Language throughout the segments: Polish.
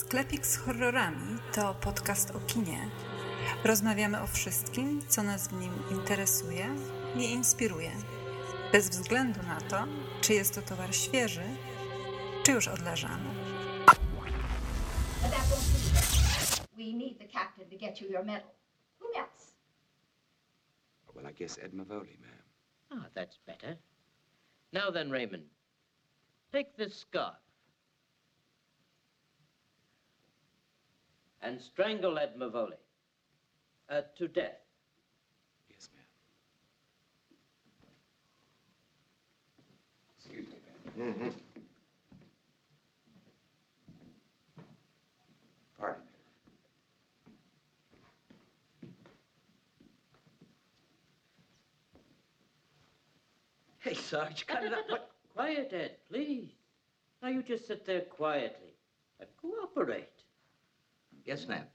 Sklepik z horrorami to podcast o kinie. Rozmawiamy o wszystkim, co nas w nim interesuje i inspiruje. Bez względu na to, czy jest to towar świeży, czy już odleżany. We need the captain to get you your medal. Who else? Well, I guess Ed Mavoli, ma'am. Ah, that's better. Now then, Raymond, take this scarf and strangle Ed Mavoli uh, to death. Yes, ma'am. Excuse me, ma'am. Pardon. me. Hey, Sarge, cut it up. What? Quiet, Ed, please. Now you just sit there quietly and cooperate. Yes, ma'am.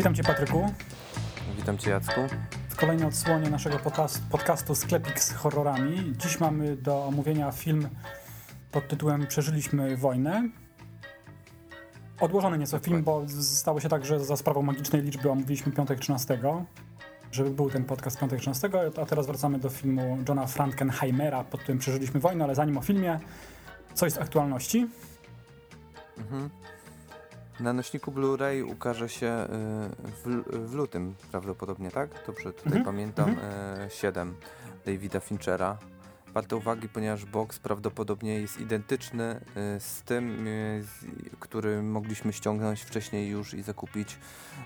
Witam Cię Patryku Witam Cię Jacku. w kolejnej odsłonie naszego podcast, podcastu Sklepik z horrorami. Dziś mamy do omówienia film pod tytułem Przeżyliśmy wojnę. Odłożony nieco film, bo stało się tak, że za sprawą magicznej liczby omówiliśmy piątek 13, żeby był ten podcast piątek 13, a teraz wracamy do filmu Johna Frankenheimera pod tytułem Przeżyliśmy wojnę, ale zanim o filmie, co jest aktualności? Na nośniku Blu-ray ukaże się y, w, w lutym prawdopodobnie, tak? Dobrze tutaj Mhm, pamiętam. Y, 7 Davida Finchera. Warte uwagi, ponieważ box prawdopodobnie jest identyczny y, z tym, y, który mogliśmy ściągnąć wcześniej już i zakupić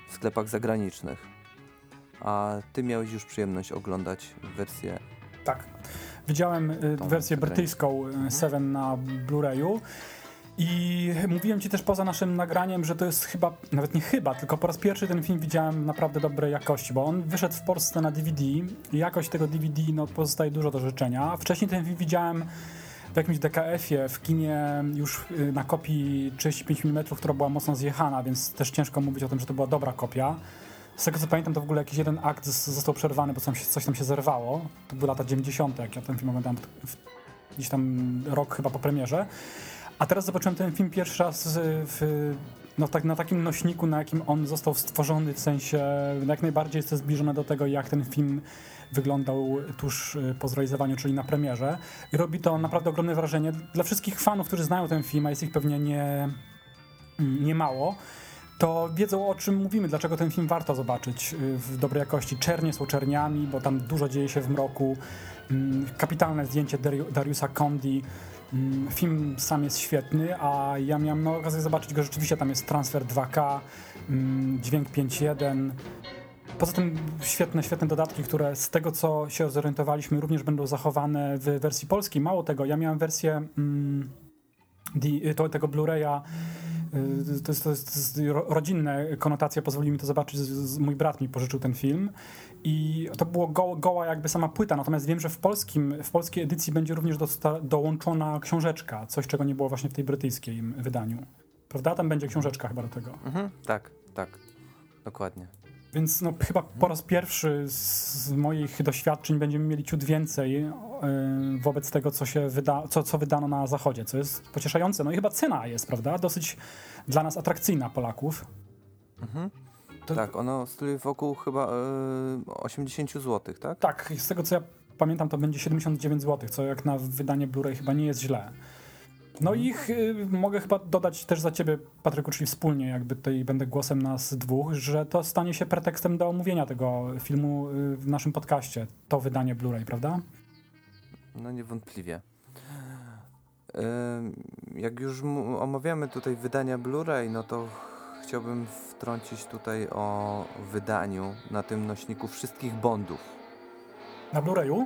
w sklepach zagranicznych. A ty miałeś już przyjemność oglądać wersję Tak. Widziałem y, wersję brytyjską y, Seven na Blu-rayu i mówiłem ci też poza naszym nagraniem, że to jest chyba, nawet nie chyba, tylko po raz pierwszy ten film widziałem naprawdę dobrej jakości, bo on wyszedł w Polsce na DVD i jakość tego DVD no, pozostaje dużo do życzenia. Wcześniej ten film widziałem w jakimś DKF-ie w kinie już y, na kopii 35 mm, która była mocno zjechana, więc też ciężko mówić o tym, że to była dobra kopia. Z tego co pamiętam, to w ogóle jakiś jeden akt został przerwany, bo coś, tam się zerwało. To były lata 90., jak ja ten film oglądałem gdzieś tam rok chyba po premierze. A teraz zobaczyłem ten film pierwszy raz w, no, tak, na takim nośniku, na jakim on został stworzony, w sensie jak najbardziej jest to zbliżone do tego, jak ten film wyglądał tuż y, po zrealizowaniu, czyli na premierze. I robi to naprawdę ogromne wrażenie. Dla wszystkich fanów, którzy znają ten film, a jest ich pewnie nie, nie mało, to wiedzą o czym mówimy, dlaczego ten film warto zobaczyć y, w dobrej jakości. Czernie są czerniami, bo tam dużo dzieje się w mroku. Mm, Kapitalne zdjęcie Dari- Dariusa Condi. Mm, Film sam jest świetny, a ja miałem no, okazję zobaczyć go rzeczywiście. Tam jest transfer 2K, mm, dźwięk 5.1. Poza tym świetne, świetne dodatki, które z tego co się zorientowaliśmy również będą zachowane w wersji polskiej. Mało tego, ja miałem wersję mm, tego Blu-raya to jest, to jest, to jest ro- rodzinne konotacje, pozwoli mi to zobaczyć. Mój brat mi pożyczył ten film i to było go, goła jakby sama płyta, natomiast wiem, że w, polskim, w polskiej edycji będzie również dołączona książeczka, coś czego nie było właśnie w tej brytyjskiej wydaniu. Prawda? Tam będzie książeczka chyba do tego. Mhm, tak, tak. Dokładnie. Więc no, chyba po raz pierwszy z moich doświadczeń będziemy mieli ciut więcej yy, wobec tego, co się wyda, co, co wydano na zachodzie, co jest pocieszające. No i chyba cena jest, prawda? Dosyć dla nas atrakcyjna Polaków. To- Tak, ono stoi wokół chyba y, 80 zł, tak? Tak, z tego co ja pamiętam, to będzie 79 zł, co jak na wydanie Blu-ray chyba nie jest źle. No i ch- y, mogę chyba dodać też za ciebie, Patryku, czyli wspólnie, jakby tutaj będę głosem nas dwóch, że to stanie się pretekstem do omówienia tego filmu y, w naszym podcaście, to wydanie Blu-ray, prawda? No niewątpliwie. Jak już omawiamy tutaj wydania Blu-ray, no to chciałbym wtrącić tutaj o wydaniu na tym nośniku wszystkich Bondów. Na Blu-rayu?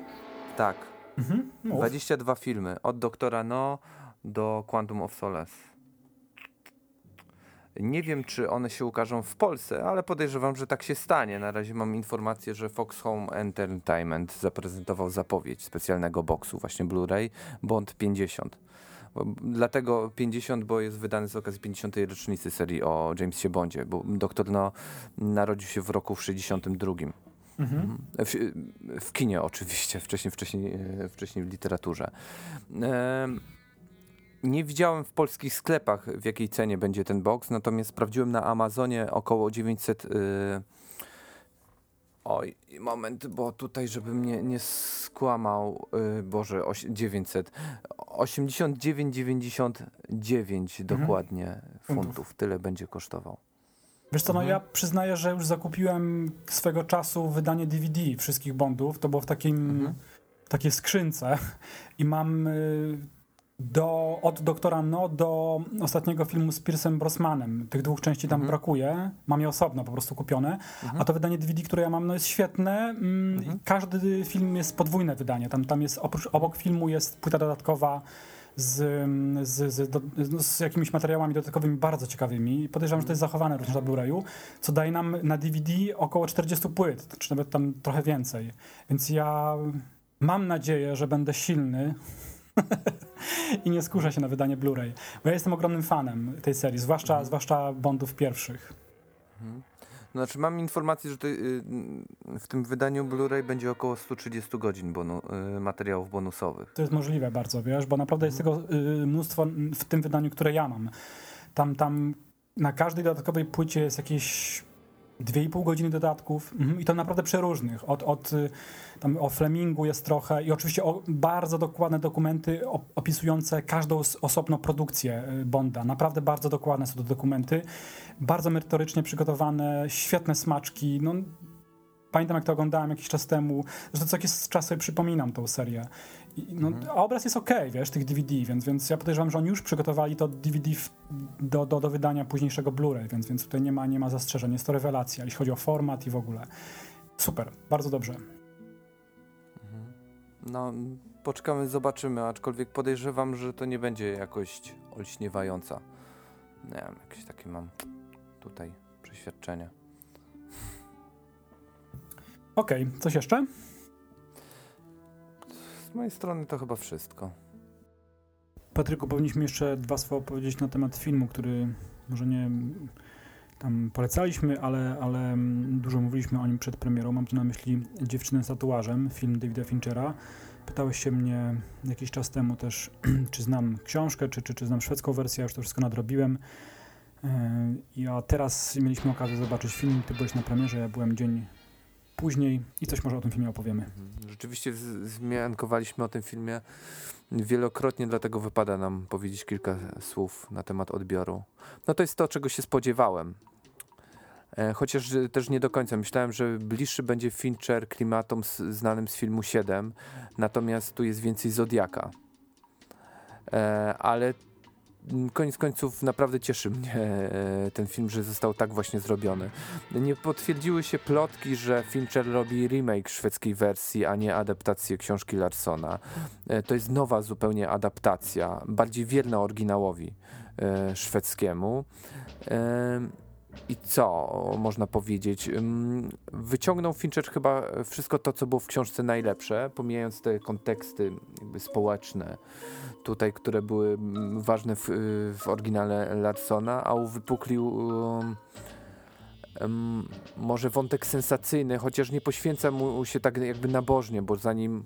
Tak, Mhm. Mów. 22 filmy, od Doktora No do Quantum of Solace. Nie wiem, czy one się ukażą w Polsce, ale podejrzewam, że tak się stanie. Na razie mam informację, że Fox Home Entertainment zaprezentował zapowiedź specjalnego boksu, właśnie Blu-ray Bond 50. Bo- Dlatego 50, bo jest wydany z okazji 50. rocznicy serii o Jamesie Bondzie, bo doktor no narodził się w roku 62. Mhm. W, w kinie oczywiście, wcześniej, wcześniej, e, wcześniej w literaturze. Em, Nie widziałem w polskich sklepach, w jakiej cenie będzie ten box, natomiast sprawdziłem na Amazonie około 900. y, Oj, moment, bo tutaj, żebym nie, nie skłamał, y, Boże, oś, 900. 89,99 dokładnie funtów. Tyle będzie kosztował. Wiesz co, no Mhm. ja przyznaję, że już zakupiłem swego czasu wydanie DVD wszystkich Bondów. To było w takim, Mhm. takiej skrzynce i mam y, do, od Doktora No do ostatniego filmu z Piersem Brosmanem. Tych dwóch części tam Mhm. brakuje. Mam je osobno po prostu kupione. A to wydanie DVD, które ja mam, no jest świetne. Mm, Mhm. Każdy film jest podwójne wydanie. Tam, tam jest oprócz, obok filmu jest płyta dodatkowa z, z, z, do, z jakimiś materiałami dodatkowymi bardzo ciekawymi. Podejrzewam, że to jest zachowane również na Blu-rayu, co daje nam na DVD około 40 płyt, czy nawet tam trochę więcej. Więc ja mam nadzieję, że będę silny i nie skuszę się na wydanie Blu-ray. Bo ja jestem ogromnym fanem tej serii, zwłaszcza, zwłaszcza Bondów pierwszych. Znaczy mam informację, że y, w tym wydaniu Blu-ray będzie około 130 godzin bonu, y, materiałów bonusowych. To jest możliwe bardzo, wiesz, bo naprawdę jest tego y, mnóstwo w tym wydaniu, które ja mam. Tam, tam na każdej dodatkowej płycie jest jakieś 2,5 godziny dodatków mhm, i to naprawdę przeróżnych. Od, od y, tam o Flemingu jest trochę i oczywiście bardzo dokładne dokumenty op- opisujące każdą z osobno produkcję y, Bonda. Naprawdę bardzo dokładne są to dokumenty. Bardzo merytorycznie przygotowane, świetne smaczki. No, Pamiętam, jak to oglądałem jakiś czas temu, że co jakiś czas sobie przypominam tą serię. No, A obraz jest ok, wiesz, tych DVD, więc, więc ja podejrzewam, że oni już przygotowali to DVD w, do, do, do wydania późniejszego Blu-ray, więc, więc tutaj nie ma, nie ma zastrzeżeń. Jest to rewelacja, jeśli chodzi o format i w ogóle. Super, bardzo dobrze. No, poczekamy, zobaczymy, aczkolwiek podejrzewam, że to nie będzie jakość olśniewająca. Nie wiem, jakieś takie mam tutaj przeświadczenie. Okej, coś jeszcze? Z mojej strony to chyba wszystko. Patryku, powinniśmy jeszcze dwa słowa powiedzieć na temat filmu, który może nie tam polecaliśmy, ale, ale dużo mówiliśmy o nim przed premierą. Mam tu na myśli Dziewczynę z tatuażem, film Davida Finchera. Pytałeś się mnie jakiś czas temu też, czy znam książkę, czy, czy, czy znam szwedzką wersję, ja już to wszystko nadrobiłem. Yy, A teraz mieliśmy okazję zobaczyć film, ty byłeś na premierze, ja byłem dzień później i coś może o tym filmie opowiemy. Mhm. Rzeczywiście zmiankowaliśmy o tym filmie wielokrotnie, dlatego wypada nam powiedzieć kilka słów na temat odbioru. No to jest to, czego się spodziewałem. E, Chociaż e, też nie do końca. Myślałem, że bliższy będzie Fincher klimatom znanym z filmu 7, natomiast tu jest więcej Zodiaka. E, Ale koniec końców naprawdę cieszy mnie e, ten film, że został tak właśnie zrobiony. Nie potwierdziły się plotki, że Fincher robi remake szwedzkiej wersji, a nie adaptację książki Larsona. E, To jest nowa zupełnie adaptacja, bardziej wierna oryginałowi e, szwedzkiemu. I co można powiedzieć? Wyciągnął Fincher chyba wszystko to, co było w książce najlepsze, pomijając te konteksty społeczne tutaj, które były ważne w, w oryginale Larsona, a uwypuklił um, em, może wątek sensacyjny, chociaż nie poświęca mu się tak jakby nabożnie, bo zanim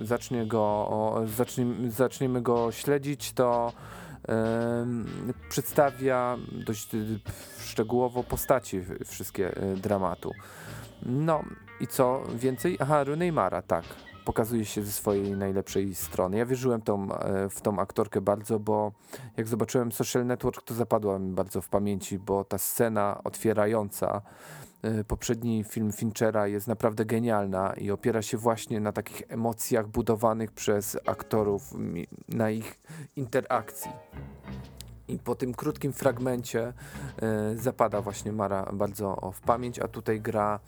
zacznie go, zacznie, zaczniemy go śledzić, to przedstawia dość y, szczegółowo postaci wszystkie y, dramatu. No i co więcej? Aha, Rooney Mara, tak. Pokazuje się ze swojej najlepszej strony. Ja wierzyłem tą, e, w tą aktorkę bardzo, bo jak zobaczyłem Social Network, to zapadła mi bardzo w pamięci, bo ta scena otwierająca poprzedni film Finchera jest naprawdę genialna i opiera się właśnie na takich emocjach budowanych przez aktorów, na ich interakcji. I po tym krótkim fragmencie e, zapada właśnie Mara bardzo w pamięć, a tutaj gra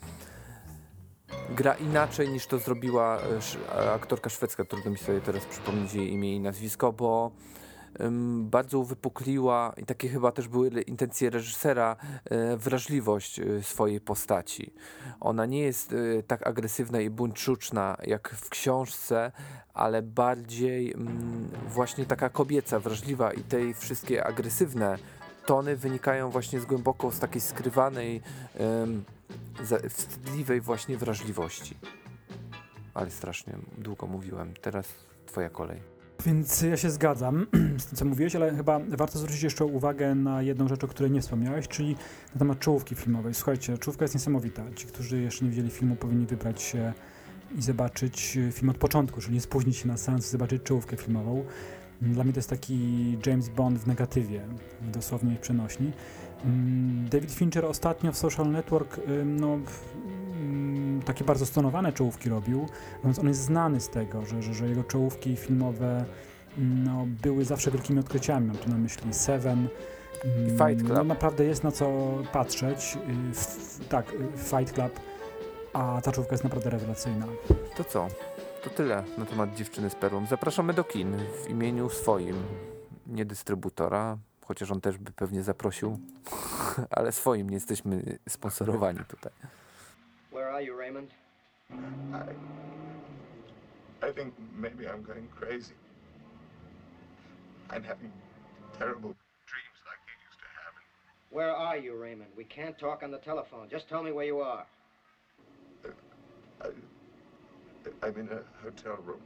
gra inaczej niż to zrobiła e, aktorka szwedzka. Trudno mi sobie teraz przypomnieć jej imię i nazwisko, bo bardzo uwypukliła i takie chyba też były intencje reżysera, e, wrażliwość e, swojej postaci. Ona nie jest e, tak agresywna i buńczuczna jak w książce, ale bardziej mm, właśnie taka kobieca, wrażliwa i te wszystkie agresywne tony wynikają właśnie z głęboko z takiej skrywanej, wstydliwej właśnie wrażliwości. Ale strasznie długo mówiłem. Teraz twoja kolej. Więc ja się zgadzam z tym, co mówiłeś, ale chyba warto zwrócić jeszcze uwagę na jedną rzecz, o której nie wspomniałeś, czyli na temat czołówki filmowej. Słuchajcie, czołówka jest niesamowita. Ci, którzy jeszcze nie widzieli filmu, powinni wybrać się i zobaczyć film od początku, czyli nie spóźnić się na seans, zobaczyć czołówkę filmową. Dla mnie to jest taki James Bond w negatywie, w dosłownie przenośni. Mm, David Fincher ostatnio w Social Network ym, no, takie bardzo stonowane czołówki robił, więc on jest znany z tego, że, że, że jego czołówki filmowe no, były zawsze wielkimi odkryciami. Mam tu na myśli Seven. mm, I Fight Club. No, naprawdę jest na co patrzeć. Y, f- tak, y, Fight Club. A ta czołówka jest naprawdę rewelacyjna. To co? To tyle na temat dziewczyny z perłą. Zapraszamy do kin w imieniu swoim, nie dystrybutora, chociaż on też by pewnie zaprosił, ale swoim nie jesteśmy sponsorowani tutaj. Where are you, Raymond? I, I think maybe I'm going crazy. I'm having terrible dreams like you used to have. And Where are you, Raymond? We can't talk on the telephone. Just tell me where you are. I, I'm in a hotel room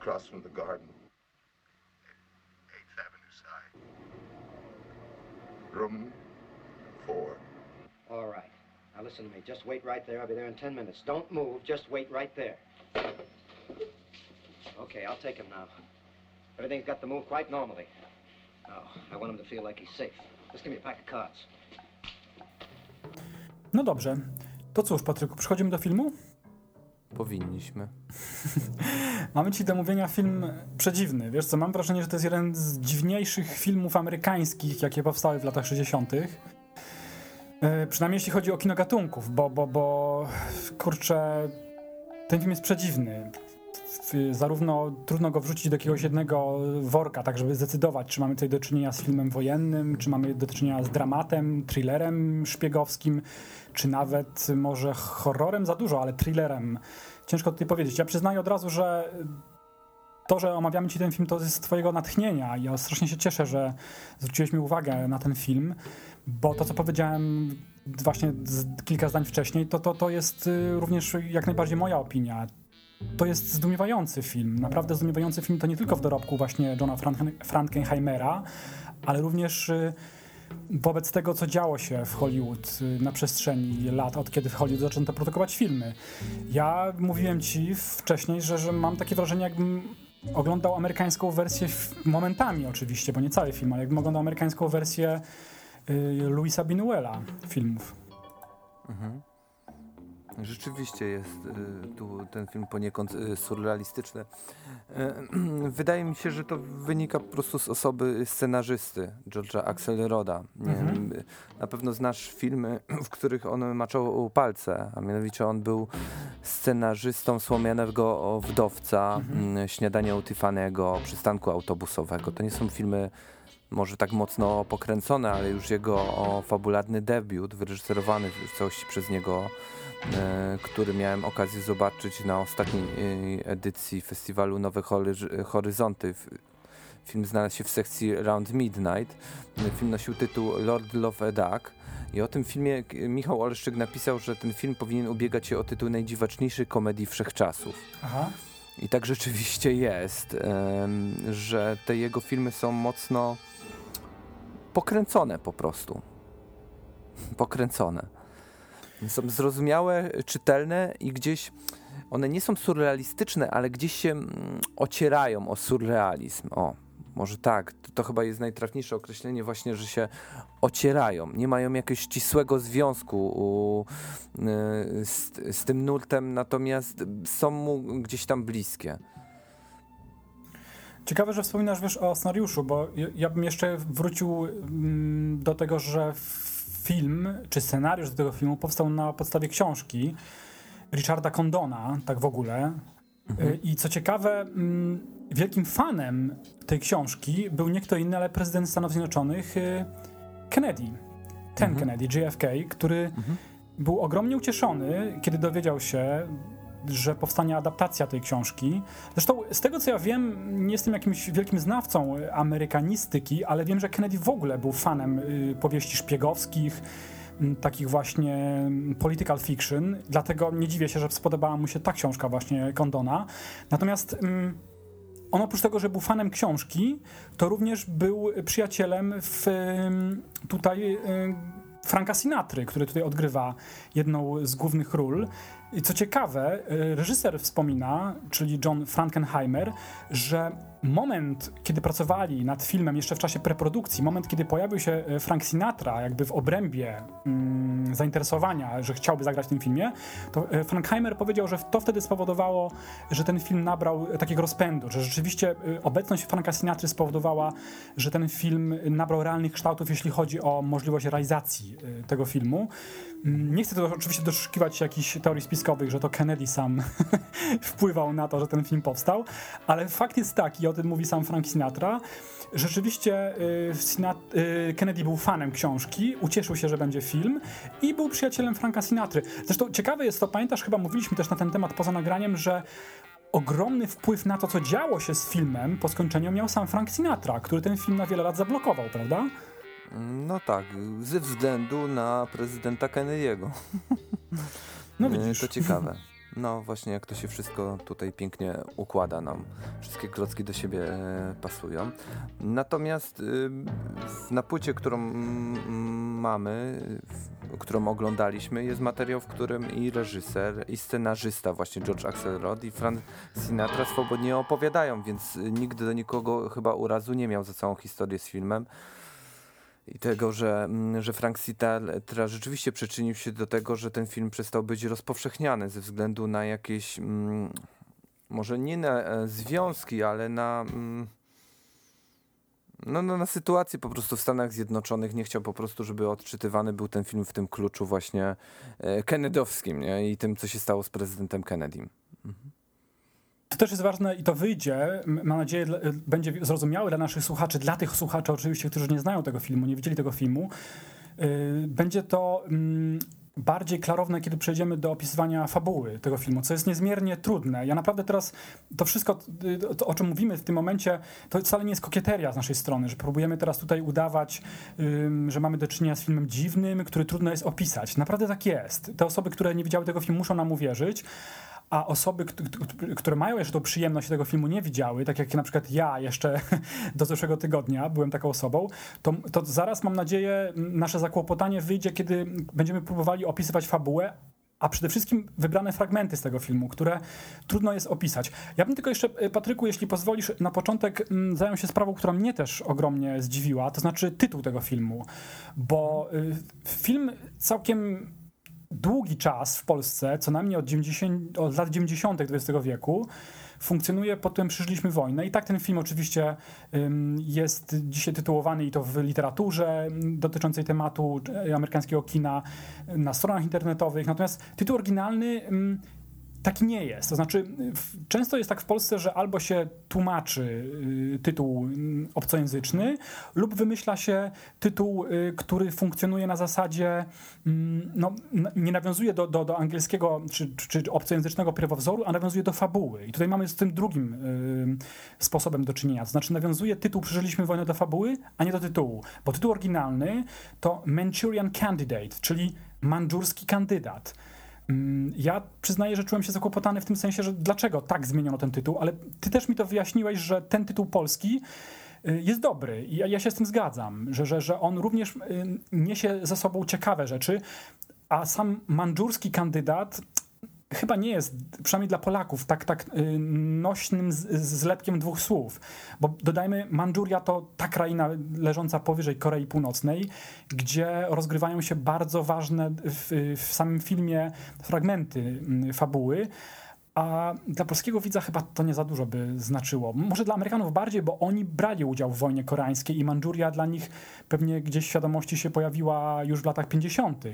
across from the garden, 8th Avenue side. Room four. All right. Now listen to me. Just wait right there. I'll be there in ten minutes. Don't move. Just wait right there. Okay, I'll take him now. Everything's got to move quite normally. Now, I want him to feel like he's safe. Just give me a pack of cards. No dobrze. To cóż, Patryku, przechodzimy do filmu? Powinniśmy. Mamy ci do mówienia film przedziwny. Wiesz co, mam wrażenie, że to jest jeden z dziwniejszych filmów amerykańskich, jakie powstały w latach 60. E, przynajmniej jeśli chodzi o kino gatunków, bo, bo, bo kurczę, ten film jest przedziwny. Zarówno trudno go wrzucić do jakiegoś jednego worka, tak żeby zdecydować, czy mamy tutaj do czynienia z filmem wojennym, czy mamy do czynienia z dramatem, thrillerem szpiegowskim, czy nawet może horrorem za dużo, ale thrillerem. Ciężko tutaj powiedzieć. Ja przyznaję od razu, że to, że omawiamy ci ten film, to jest z twojego natchnienia. Ja strasznie się cieszę, że zwróciłeś mi uwagę na ten film, bo to, co powiedziałem właśnie kilka zdań wcześniej, to, to, to jest y, również jak najbardziej moja opinia. To jest zdumiewający film, naprawdę zdumiewający film, to nie tylko w dorobku właśnie Johna Franken- Frankenheimera, ale również y, wobec tego, co działo się w Hollywood y, na przestrzeni lat, od kiedy w Hollywood zaczęto produkować filmy. Ja mówiłem ci wcześniej, że, że mam takie wrażenie, jakbym oglądał amerykańską wersję, momentami oczywiście, bo nie cały film, ale jakbym oglądał amerykańską wersję y, Louisa Binuela filmów. Rzeczywiście jest y, tu ten film poniekąd y, surrealistyczny. Wydaje mi się, że to wynika po prostu z osoby scenarzysty George'a Axelroda. Y, Na pewno znasz filmy, w których on maczał palce, a mianowicie on był scenarzystą Słomianego Wdowca, mm, Śniadania u Tiffany'ego, Przystanku autobusowego. To nie są filmy może tak mocno pokręcone, ale już jego fabularny debiut, wyreżyserowany w całości przez niego, e, który miałem okazję zobaczyć na ostatniej e, edycji festiwalu Nowe Hory- Horyzonty. Film znalazł się w sekcji Round Midnight. Film nosił tytuł Lord Love a Duck. I o tym filmie Michał Oleszczyk napisał, że ten film powinien ubiegać się o tytuł najdziwaczniejszej komedii wszechczasów. Aha. I tak rzeczywiście jest, że te jego filmy są mocno pokręcone po prostu. Pokręcone. Są zrozumiałe, czytelne i gdzieś one nie są surrealistyczne, ale gdzieś się mm, ocierają o surrealizm. O, może tak. To, to chyba jest najtrafniejsze określenie właśnie, że się ocierają. Nie mają jakiegoś ścisłego związku u, y, z, z tym nurtem, natomiast są mu gdzieś tam bliskie. Ciekawe, że wspominasz wiesz, o scenariuszu, bo ja, bym jeszcze wrócił mm, do tego, że film, czy scenariusz do tego filmu powstał na podstawie książki Richarda Condona, tak w ogóle. Y, I co ciekawe, mm, wielkim fanem tej książki był nie kto inny, ale prezydent Stanów Zjednoczonych y, Kennedy. Ten Kennedy, JFK, który był ogromnie ucieszony, kiedy dowiedział się, że powstanie adaptacja tej książki. Zresztą z tego co ja wiem, nie jestem jakimś wielkim znawcą amerykanistyki, ale wiem, że Kennedy w ogóle był fanem y, powieści szpiegowskich, takich właśnie political fiction, dlatego nie dziwię się, że spodobała mu się ta książka właśnie Condona. Natomiast on oprócz tego, że był fanem książki, to również był przyjacielem w, tutaj ym, Franka Sinatry, który tutaj odgrywa jedną z głównych ról. I co ciekawe, y, reżyser wspomina, czyli John Frankenheimer, że moment, kiedy pracowali nad filmem jeszcze w czasie preprodukcji, moment, kiedy pojawił się y, Frank Sinatra jakby w obrębie mm, zainteresowania, że chciałby zagrać w tym filmie, to y, Frankheimer powiedział, że to wtedy spowodowało, że ten film nabrał y, takiego rozpędu, że rzeczywiście obecność Franka Sinatry spowodowała, że ten film nabrał realnych kształtów, jeśli chodzi o możliwość realizacji tego filmu. Mm, Nie chcę tu oczywiście doszukiwać się jakichś teorii spiskowych, że to Kennedy sam wpływał na to, że ten film powstał, ale fakt jest taki, i o tym mówi sam Frank Sinatra, rzeczywiście y, y, Kennedy był fanem książki, ucieszył się, że będzie film i był przyjacielem Franka Sinatry. Zresztą ciekawe jest to, pamiętasz, chyba mówiliśmy też na ten temat poza nagraniem, że ogromny wpływ na to, co działo się z filmem po skończeniu miał sam Frank Sinatra, który ten film na wiele lat zablokował, prawda? No tak, ze względu na prezydenta Kennedy'ego. No widzisz. To ciekawe. No właśnie, jak to się wszystko tutaj pięknie układa nam. Wszystkie klocki do siebie e, pasują. Natomiast y, na płycie, którą mamy, którą oglądaliśmy, jest materiał, w którym i reżyser, i scenarzysta, właśnie George Axelrod i Frank Sinatra swobodnie opowiadają, więc nigdy do nikogo chyba urazu nie miał za całą historię z filmem i tego, że, mm, że Frank Sinatra rzeczywiście przyczynił się do tego, że ten film przestał być rozpowszechniany ze względu na jakieś, mm, może nie na e, związki, ale na, mm, no, no, na sytuację po prostu w Stanach Zjednoczonych. Nie chciał po prostu, żeby odczytywany był ten film w tym kluczu właśnie e, kennedowskim nie? i tym, co się stało z prezydentem Kennedym. To też jest ważne i to wyjdzie, mam nadzieję, będzie zrozumiałe dla naszych słuchaczy, dla tych słuchaczy oczywiście, którzy nie znają tego filmu, nie widzieli tego filmu. Yy, Będzie to mm, bardziej klarowne, kiedy przejdziemy do opisywania fabuły tego filmu, co jest niezmiernie trudne. Ja naprawdę teraz to wszystko, y, to, o czym mówimy w tym momencie, to wcale nie jest kokieteria z naszej strony, że próbujemy teraz tutaj udawać, że mamy do czynienia z filmem dziwnym, który trudno jest opisać. Naprawdę tak jest. Te osoby, które nie widziały tego filmu, muszą nam uwierzyć. A osoby, kt- kt- które mają jeszcze tą przyjemność tego filmu nie widziały, tak jak na przykład ja jeszcze do zeszłego tygodnia byłem taką osobą, to, to zaraz mam nadzieję nasze zakłopotanie wyjdzie, kiedy będziemy próbowali opisywać fabułę, a przede wszystkim wybrane fragmenty z tego filmu, które trudno jest opisać. Ja bym tylko jeszcze, y, Patryku, jeśli pozwolisz, na początek mm, zajął się sprawą, która mnie też ogromnie zdziwiła, to znaczy tytuł tego filmu, bo y, film całkiem długi czas w Polsce, co najmniej od, 90, od lat 90. XX wieku, funkcjonuje pod tym Przeżyliśmy wojnę. I tak ten film oczywiście jest dzisiaj tytułowany i to w literaturze dotyczącej tematu y, amerykańskiego kina, na stronach internetowych. Natomiast tytuł oryginalny ym, taki nie jest. To znaczy, często jest tak w Polsce, że albo się tłumaczy y, tytuł y, obcojęzyczny, lub wymyśla się tytuł, y, który funkcjonuje na zasadzie, mm, no, nie nawiązuje do, do, do angielskiego czy, czy, czy obcojęzycznego pierwowzoru, a nawiązuje do fabuły. I tutaj mamy z tym drugim y, sposobem do czynienia. To znaczy, nawiązuje tytuł Przeżyliśmy wojnę do fabuły, a nie do tytułu. Bo tytuł oryginalny to Manchurian Candidate, czyli mandżurski kandydat. Mm, Ja przyznaję, że czułem się zakłopotany w tym sensie, że dlaczego tak zmieniono ten tytuł, ale ty też mi to wyjaśniłeś, że ten tytuł polski y, jest dobry i ja, ja się z tym zgadzam, że, że, że on również y, niesie ze sobą ciekawe rzeczy, a sam mandżurski kandydat chyba nie jest, przynajmniej dla Polaków, tak, tak y, nośnym zlepkiem dwóch słów. Bo dodajmy, Mandżuria to ta kraina leżąca powyżej Korei Północnej, gdzie rozgrywają się bardzo ważne w, w samym filmie fragmenty mm, fabuły. A dla polskiego widza chyba to nie za dużo by znaczyło. Może dla Amerykanów bardziej, bo oni brali udział w wojnie koreańskiej i Mandżuria dla nich pewnie gdzieś w świadomości się pojawiła już w latach 50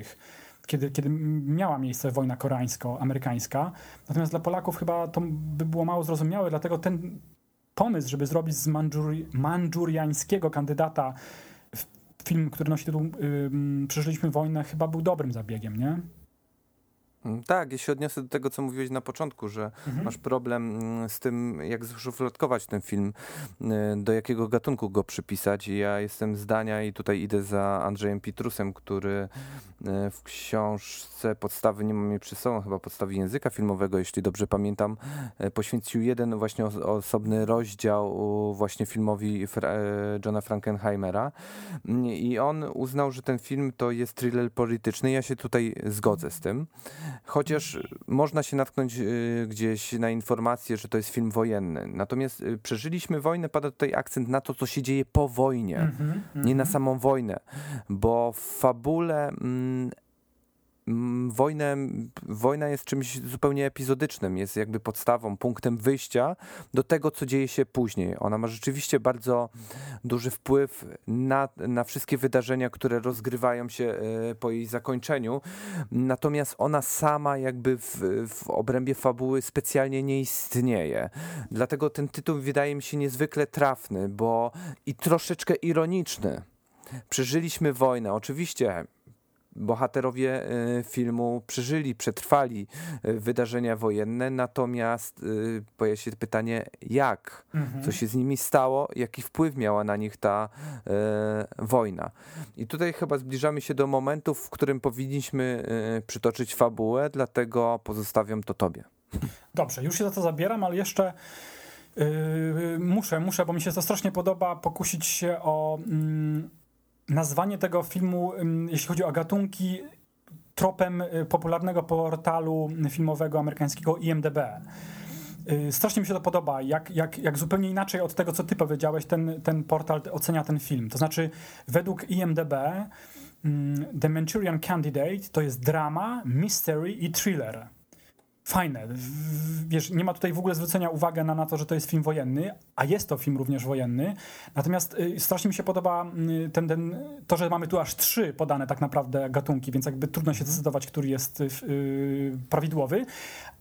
kiedy, kiedy miała miejsce wojna koreańsko-amerykańska. Natomiast dla Polaków chyba to by było mało zrozumiałe, dlatego ten pomysł, żeby zrobić z mandżuri, mandżuriańskiego kandydata film, który nosi tytuł ym, Przeżyliśmy wojnę, chyba był dobrym zabiegiem, nie? Mm, Tak, ja się odniosę do tego, co mówiłeś na początku, że Mhm. masz problem mm, z tym, jak zaszufladkować ten film, y, do jakiego gatunku go przypisać. I ja jestem zdania i tutaj idę za Andrzejem Pitrusem, który y, w książce Podstawy, nie mam jej przy sobą, chyba Podstawy języka filmowego, jeśli dobrze pamiętam, y, poświęcił jeden właśnie os- osobny rozdział właśnie filmowi Fra- Johna Frankenheimera. Mm, I on uznał, że ten film to jest thriller polityczny. Ja się tutaj zgodzę z tym. Chociaż można się natknąć y, gdzieś na informację, że to jest film wojenny. Natomiast y, przeżyliśmy wojnę, pada tutaj akcent na to, co się dzieje po wojnie, Mhm, nie na samą wojnę. Bo w fabule mm, mm, wojnę, wojna jest czymś zupełnie epizodycznym, jest jakby podstawą, punktem wyjścia do tego, co dzieje się później. Ona ma rzeczywiście bardzo duży wpływ na, na wszystkie wydarzenia, które rozgrywają się e, po jej zakończeniu. Natomiast ona sama jakby w, w obrębie fabuły specjalnie nie istnieje. Dlatego ten tytuł wydaje mi się niezwykle trafny, bo i troszeczkę ironiczny. Przeżyliśmy wojnę. Oczywiście bohaterowie e, filmu przeżyli, przetrwali e, wydarzenia wojenne, natomiast e, pojawia się pytanie, jak? Mhm. Co się z nimi stało? Jaki wpływ miała na nich ta wojna? I tutaj chyba zbliżamy się do momentu, w którym powinniśmy przytoczyć fabułę, dlatego pozostawiam to tobie. Dobrze, już się za to zabieram, ale jeszcze yy, muszę, muszę, bo mi się to strasznie podoba, pokusić się o mm, nazwanie tego filmu, jeśli chodzi o gatunki, tropem y, popularnego portalu filmowego amerykańskiego IMDb. Y, Strasznie mi się to podoba, jak, jak, jak zupełnie inaczej od tego, co ty powiedziałeś, ten, ten portal ocenia ten film. To znaczy, według IMDb The Manchurian Candidate to jest drama, mystery i thriller. Fajne. Wiesz, nie ma tutaj w ogóle zwrócenia uwagi na, na to, że to jest film wojenny, a jest to film również wojenny. Natomiast y, strasznie mi się podoba y, ten, ten, to, że mamy tu aż trzy podane tak naprawdę gatunki, więc jakby trudno się zdecydować, który jest y, prawidłowy.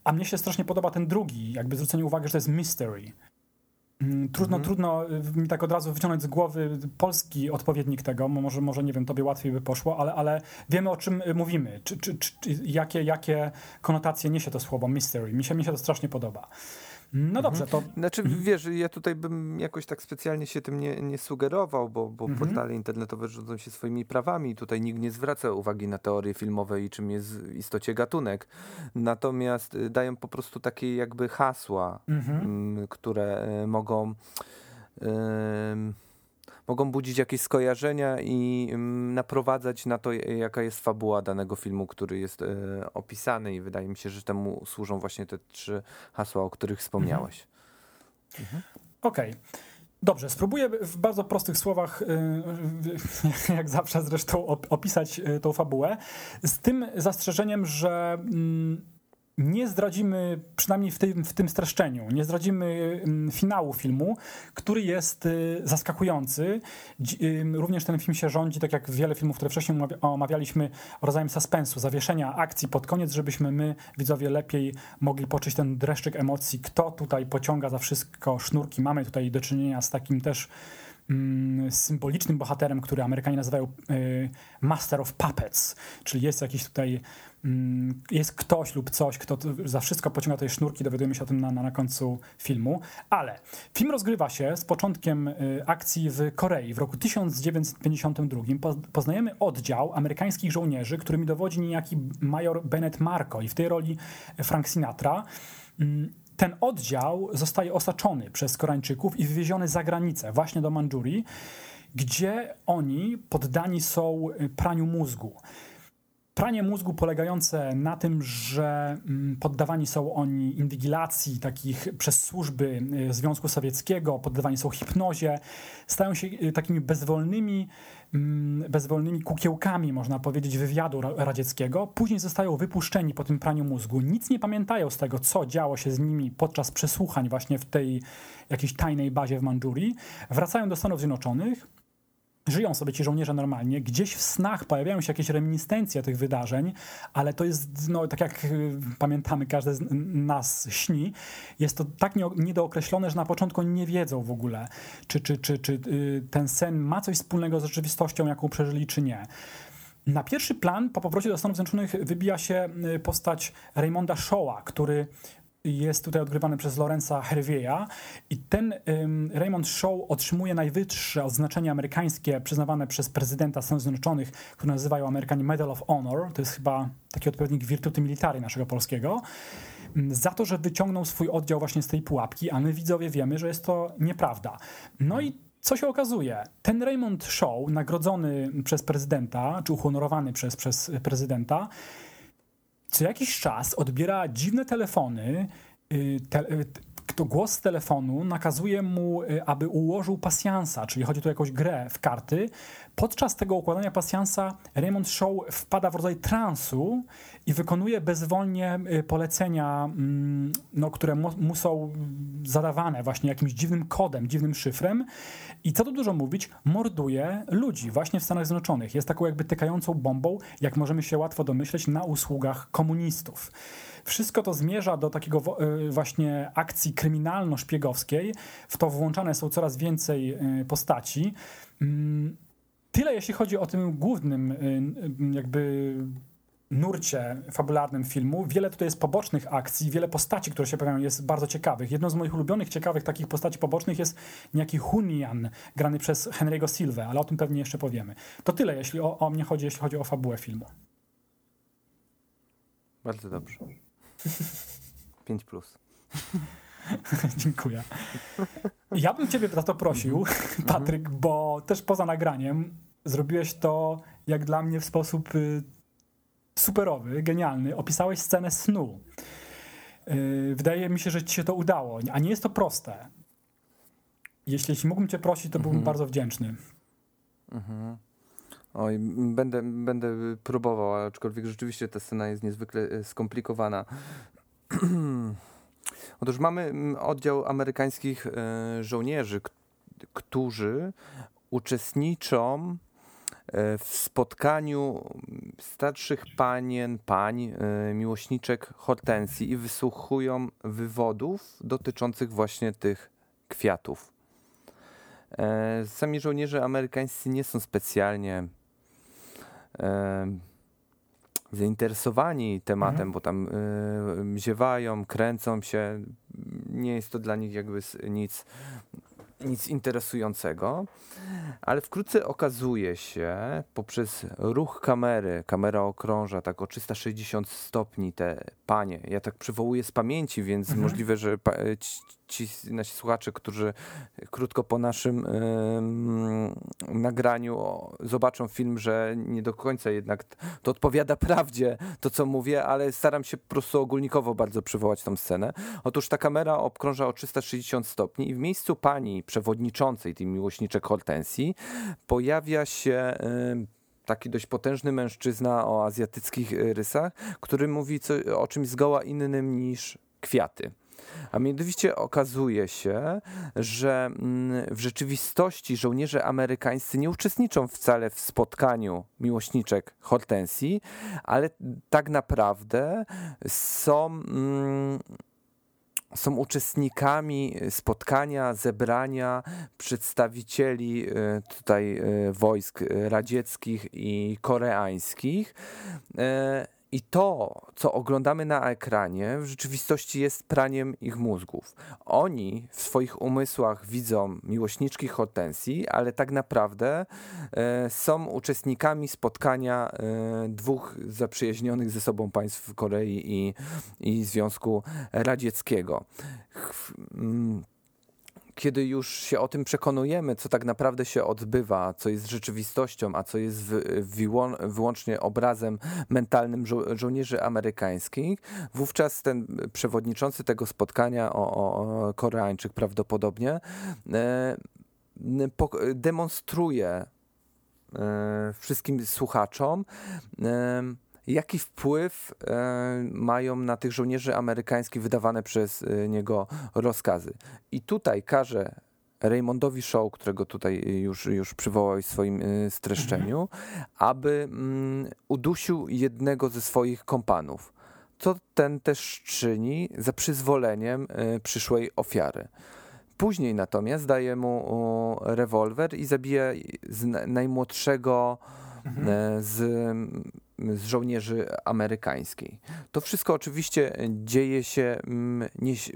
A mnie się strasznie podoba ten drugi, jakby zwrócenie uwagi, że to jest mystery. Mm, Trudno, trudno y, mi tak od razu wyciągnąć z głowy polski odpowiednik tego, mo- może, może nie wiem, tobie łatwiej by poszło, ale, ale wiemy o czym y, mówimy, czy, czy, czy, jakie, jakie konotacje niesie to słowo mystery. Mi się, mi się to strasznie podoba. No dobrze, to Znaczy, wiesz, ja tutaj bym jakoś tak specjalnie się tym nie, nie sugerował, bo, bo portale internetowe rządzą się swoimi prawami. Tutaj nikt nie zwraca uwagi na teorie filmowe i czym jest w istocie gatunek. Natomiast y, dają po prostu takie jakby hasła, mm, które y, mogą. ym, mogą budzić jakieś skojarzenia i ym, naprowadzać na to, j- jaka jest fabuła danego filmu, który jest y, opisany i wydaje mi się, że temu służą właśnie te trzy hasła, o których wspomniałeś. Okej. Dobrze, spróbuję w bardzo prostych słowach, y, jak zawsze zresztą, op- opisać tą fabułę. Z tym zastrzeżeniem, że mm, nie zdradzimy, przynajmniej w tym, w tym streszczeniu, nie zdradzimy mm, finału filmu, który jest y, zaskakujący. Również ten film się rządzi, tak jak wiele filmów, które wcześniej omawia- omawialiśmy, rodzajem suspensu, zawieszenia akcji pod koniec, żebyśmy my, widzowie, lepiej mogli poczuć ten dreszczyk emocji, kto tutaj pociąga za wszystko sznurki. Mamy tutaj do czynienia z takim też mm, symbolicznym bohaterem, który Amerykanie nazywają y, Master of Puppets, czyli jest jakiś tutaj, jest ktoś lub coś, kto za wszystko pociąga tej sznurki, dowiadujemy się o tym na, na, na końcu filmu, ale film rozgrywa się z początkiem y, akcji w Korei w roku 1952. Po, poznajemy oddział amerykańskich żołnierzy, którymi dowodzi niejaki major Bennett Marco i w tej roli Frank Sinatra. Mm, ten oddział zostaje osaczony przez Koreańczyków i wywieziony za granicę, właśnie do Mandżurii, gdzie oni poddani są y, praniu mózgu. Pranie mózgu polegające na tym, że mm, poddawani są oni inwigilacji takich przez służby y, Związku Sowieckiego, poddawani są hipnozie, stają się y, takimi bezwolnymi, mm, bezwolnymi kukiełkami, można powiedzieć, wywiadu ra- radzieckiego. Później zostają wypuszczeni po tym praniu mózgu. Nic nie pamiętają z tego, co działo się z nimi podczas przesłuchań właśnie w tej jakiejś tajnej bazie w Mandżurii. Wracają do Stanów Zjednoczonych, żyją sobie ci żołnierze normalnie, gdzieś w snach pojawiają się jakieś reminiscencje tych wydarzeń, ale to jest, no tak jak y, pamiętamy, każdy z nas śni, jest to tak nie- niedookreślone, że na początku nie wiedzą w ogóle, czy, czy, czy, czy y, ten sen ma coś wspólnego z rzeczywistością, jaką przeżyli, czy nie. Na pierwszy plan po powrocie do Stanów Zjednoczonych wybija się y, postać Raymonda Shawa, który jest tutaj odgrywany przez Lorenza Hervieya i ten ym, Raymond Shaw otrzymuje najwyższe odznaczenie amerykańskie przyznawane przez prezydenta Stanów Zjednoczonych, które nazywają Amerykanie Medal of Honor, to jest chyba taki odpowiednik Virtuti Militari naszego polskiego, za to, że wyciągnął swój oddział właśnie z tej pułapki, a my widzowie wiemy, że jest to nieprawda. No i co się okazuje? Ten Raymond Shaw, nagrodzony przez prezydenta, czy uhonorowany przez, przez prezydenta, co jakiś czas odbiera dziwne telefony. y, Te, y, to głos z telefonu nakazuje mu, y, aby ułożył pasjansa, czyli chodzi tu o jakąś grę w karty. Podczas tego układania pasjansa Raymond Shaw wpada w rodzaj transu i wykonuje bezwolnie y, polecenia, mm, no, które mu, mu są zadawane właśnie jakimś dziwnym kodem, dziwnym szyfrem. I co tu dużo mówić, morduje ludzi właśnie w Stanach Zjednoczonych. Jest taką jakby tykającą bombą, jak możemy się łatwo domyśleć, na usługach komunistów. Wszystko to zmierza do takiego y, właśnie akcji kryminalno-szpiegowskiej. W to włączane są coraz więcej y, postaci. Mm, Tyle jeśli chodzi o tym głównym y, jakby nurcie fabularnym filmu. Wiele tutaj jest pobocznych akcji, wiele postaci, które się pojawiają, jest bardzo ciekawych. Jedną z moich ulubionych, ciekawych takich postaci pobocznych jest niejaki Hunian, grany przez Henry'ego Silva, ale o tym pewnie jeszcze powiemy. To tyle, jeśli o, o mnie chodzi, jeśli chodzi o fabułę filmu. Bardzo dobrze. 5 plus. Dziękuję. Ja bym ciebie za to prosił, Patryk, bo też poza nagraniem zrobiłeś to, jak dla mnie, w sposób y, superowy, genialny. Opisałeś scenę snu. Y, Wydaje mi się, że ci się to udało, a nie jest to proste. Jeśli, jeśli mógłbym cię prosić, to byłbym bardzo wdzięczny. Oj, będę, będę próbował, aczkolwiek rzeczywiście ta scena jest niezwykle e, skomplikowana. Otóż mamy oddział amerykańskich e, żołnierzy, którzy uczestniczą e, w spotkaniu starszych panien, pań, miłośniczek hortensji i wysłuchują wywodów dotyczących właśnie tych kwiatów. Sami żołnierze amerykańscy nie są specjalnie zainteresowani tematem, bo tam e, ziewają, kręcą się. Nie jest to dla nich jakby nic, nic interesującego. Ale wkrótce okazuje się, poprzez ruch kamery, kamera okrąża tak o 360 stopni te panie. Ja tak przywołuję z pamięci, więc możliwe, że pa- ci, nasi słuchacze, którzy krótko po naszym em, nagraniu zobaczą film, że nie do końca jednak to odpowiada prawdzie to, co mówię, ale staram się po prostu ogólnikowo bardzo przywołać tą scenę. Otóż ta kamera obkrąża o 360 stopni i w miejscu pani przewodniczącej, tej miłośniczek Hortensji, pojawia się em, taki dość potężny mężczyzna o azjatyckich rysach, który mówi co, o czymś zgoła innym niż kwiaty. A mianowicie okazuje się, że mm, w rzeczywistości żołnierze amerykańscy nie uczestniczą wcale w spotkaniu miłośniczek hortensji, ale tak naprawdę są. mm, są uczestnikami spotkania, zebrania przedstawicieli e, tutaj e, wojsk radzieckich i koreańskich. I to, co oglądamy na ekranie, w rzeczywistości jest praniem ich mózgów. Oni w swoich umysłach widzą miłośniczki hortensji, ale tak naprawdę e, są uczestnikami spotkania e, dwóch zaprzyjaźnionych ze sobą państw Korei i, i Związku Radzieckiego. Ch- mm, kiedy już się o tym przekonujemy, co tak naprawdę się odbywa, co jest rzeczywistością, a co jest wy, wyłą- wyłącznie obrazem mentalnym żo- żołnierzy amerykańskich, wówczas ten przewodniczący tego spotkania, o, o, o Koreańczyk prawdopodobnie, e, demonstruje e, wszystkim słuchaczom, e, jaki wpływ e, mają na tych żołnierzy amerykańskich wydawane przez e, niego rozkazy. I tutaj każe Raymondowi Shaw, którego tutaj już, już przywołałeś w swoim streszczeniu, aby mm, udusił jednego ze swoich kompanów. Co ten też czyni za przyzwoleniem przyszłej ofiary. Później natomiast daje mu rewolwer i zabija najmłodszego e, z, z żołnierzy amerykańskiej. To wszystko oczywiście dzieje się mm, nieś,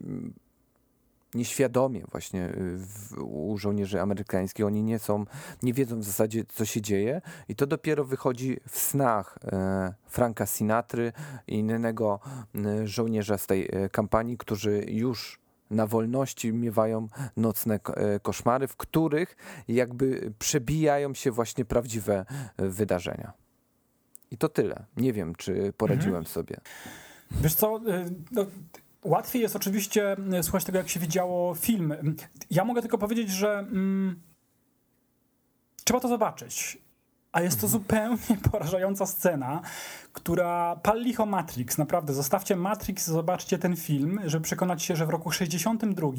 nieświadomie właśnie y, w, u żołnierzy amerykańskich. Oni nie są, nie wiedzą w zasadzie, co się dzieje i to dopiero wychodzi w snach e, Franka Sinatry i innego e, żołnierza z tej e, kampanii, którzy już na wolności miewają nocne e, koszmary, w których jakby przebijają się właśnie prawdziwe wydarzenia. I to tyle. Nie wiem, czy poradziłem sobie. Wiesz co, y, no, łatwiej jest oczywiście y, słuchać tego, jak się widziało film. Ja mogę tylko powiedzieć, że mm, trzeba to zobaczyć. A jest to zupełnie porażająca scena, która pal licho Matrix. Naprawdę, zostawcie Matrix, zobaczcie ten film, żeby przekonać się, że w roku 62,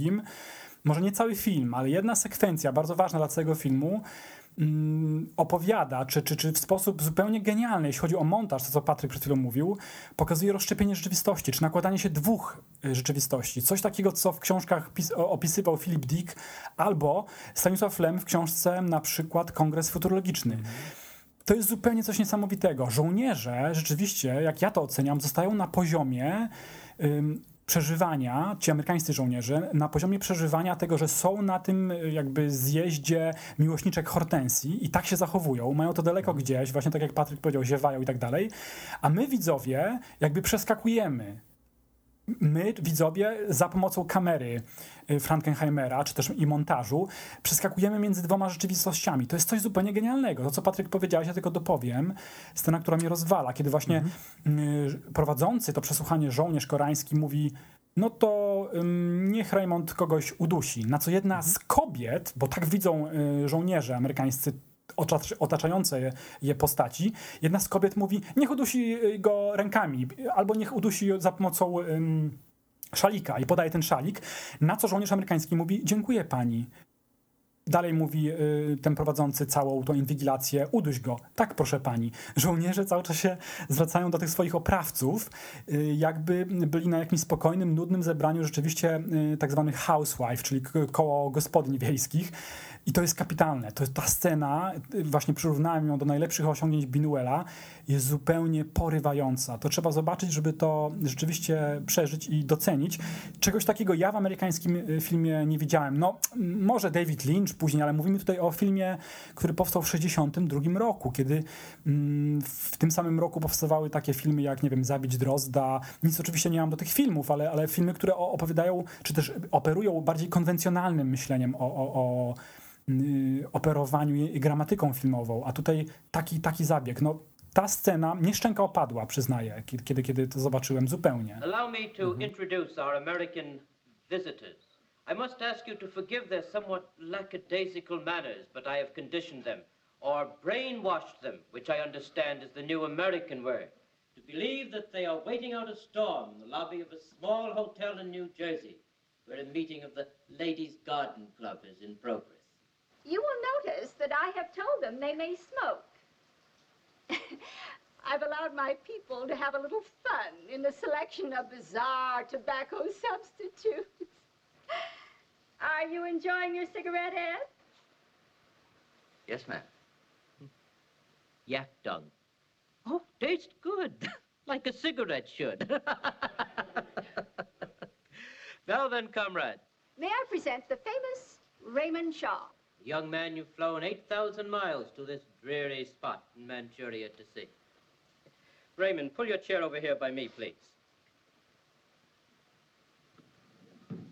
może nie cały film, ale jedna sekwencja, bardzo ważna dla całego filmu, opowiada, czy, czy, czy w sposób zupełnie genialny, jeśli chodzi o montaż, to co Patryk przed chwilą mówił, pokazuje rozszczepienie rzeczywistości, czy nakładanie się dwóch y, rzeczywistości. Coś takiego, co w książkach opisywał Philip Dick albo Stanisław Lem w książce na przykład Kongres Futurologiczny. To jest zupełnie coś niesamowitego. Żołnierze rzeczywiście, jak ja to oceniam, zostają na poziomie przeżywania, ci amerykańscy żołnierze, na poziomie przeżywania tego, że są na tym y, jakby zjeździe miłośniczek hortensji i tak się zachowują, mają to daleko gdzieś, właśnie tak jak Patryk powiedział, ziewają i tak dalej, a my widzowie jakby przeskakujemy. My, widzowie, za pomocą kamery Frankenheimera, czy też i montażu, przeskakujemy między dwoma rzeczywistościami. To jest coś zupełnie genialnego. To, co Patryk powiedziałeś, ja tylko dopowiem. Scena, która mnie rozwala, kiedy właśnie y, prowadzący to przesłuchanie żołnierz koreański mówi no to ym, niech Raymond kogoś udusi. Na co jedna z kobiet, bo tak widzą y, żołnierze amerykańscy otacz- otaczające je, je postaci, jedna z kobiet mówi, niech udusi y, go rękami, albo niech udusi za pomocą ym, szalika i podaje ten szalik, na co żołnierz amerykański mówi, dziękuję pani. Dalej mówi y, ten prowadzący całą tą inwigilację, uduś go. Tak, proszę pani. Żołnierze cały czas się zwracają do tych swoich oprawców, y, jakby byli na jakimś spokojnym, nudnym zebraniu rzeczywiście y, tak zwanych housewife, czyli koło gospodyń wiejskich. I to jest kapitalne. To jest ta scena, y, właśnie przyrównałem ją do najlepszych osiągnięć Binuela, jest zupełnie porywająca. To trzeba zobaczyć, żeby to rzeczywiście przeżyć i docenić. Czegoś takiego ja w amerykańskim y, filmie nie widziałem. No, może David Lynch później, ale mówimy tutaj o filmie, który powstał w 62 roku, kiedy mm, w tym samym roku powstawały takie filmy jak, nie wiem, Zabić Drozda. Nic oczywiście nie mam do tych filmów, ale, ale filmy, które opowiadają, czy też operują bardziej konwencjonalnym myśleniem o, o, o y, operowaniu gramatyką filmową, a tutaj taki, taki zabieg. No, ta scena, mnie szczęka opadła, przyznaję, kiedy, kiedy, kiedy to zobaczyłem zupełnie. Allow me to mhm. introduce our American visitors. I must ask you to forgive their somewhat lackadaisical manners, but I have conditioned them, or brainwashed them, which I understand is the new American word, to believe that they are waiting out a storm in the lobby of a small hotel in New Jersey, where a meeting of the Ladies' Garden Club is in progress. You will notice that I have told them they may smoke. I've allowed my people to have a little fun in the selection of bizarre tobacco substitutes. Are you enjoying your cigarette, Ed? Yes, ma'am. Yak dung. Oh, tastes good, like a cigarette should. now then, comrade. May I present the famous Raymond Shaw? Young man, you've flown 8,000 miles to this dreary spot in Manchuria to see. Raymond, pull your chair over here by me, please.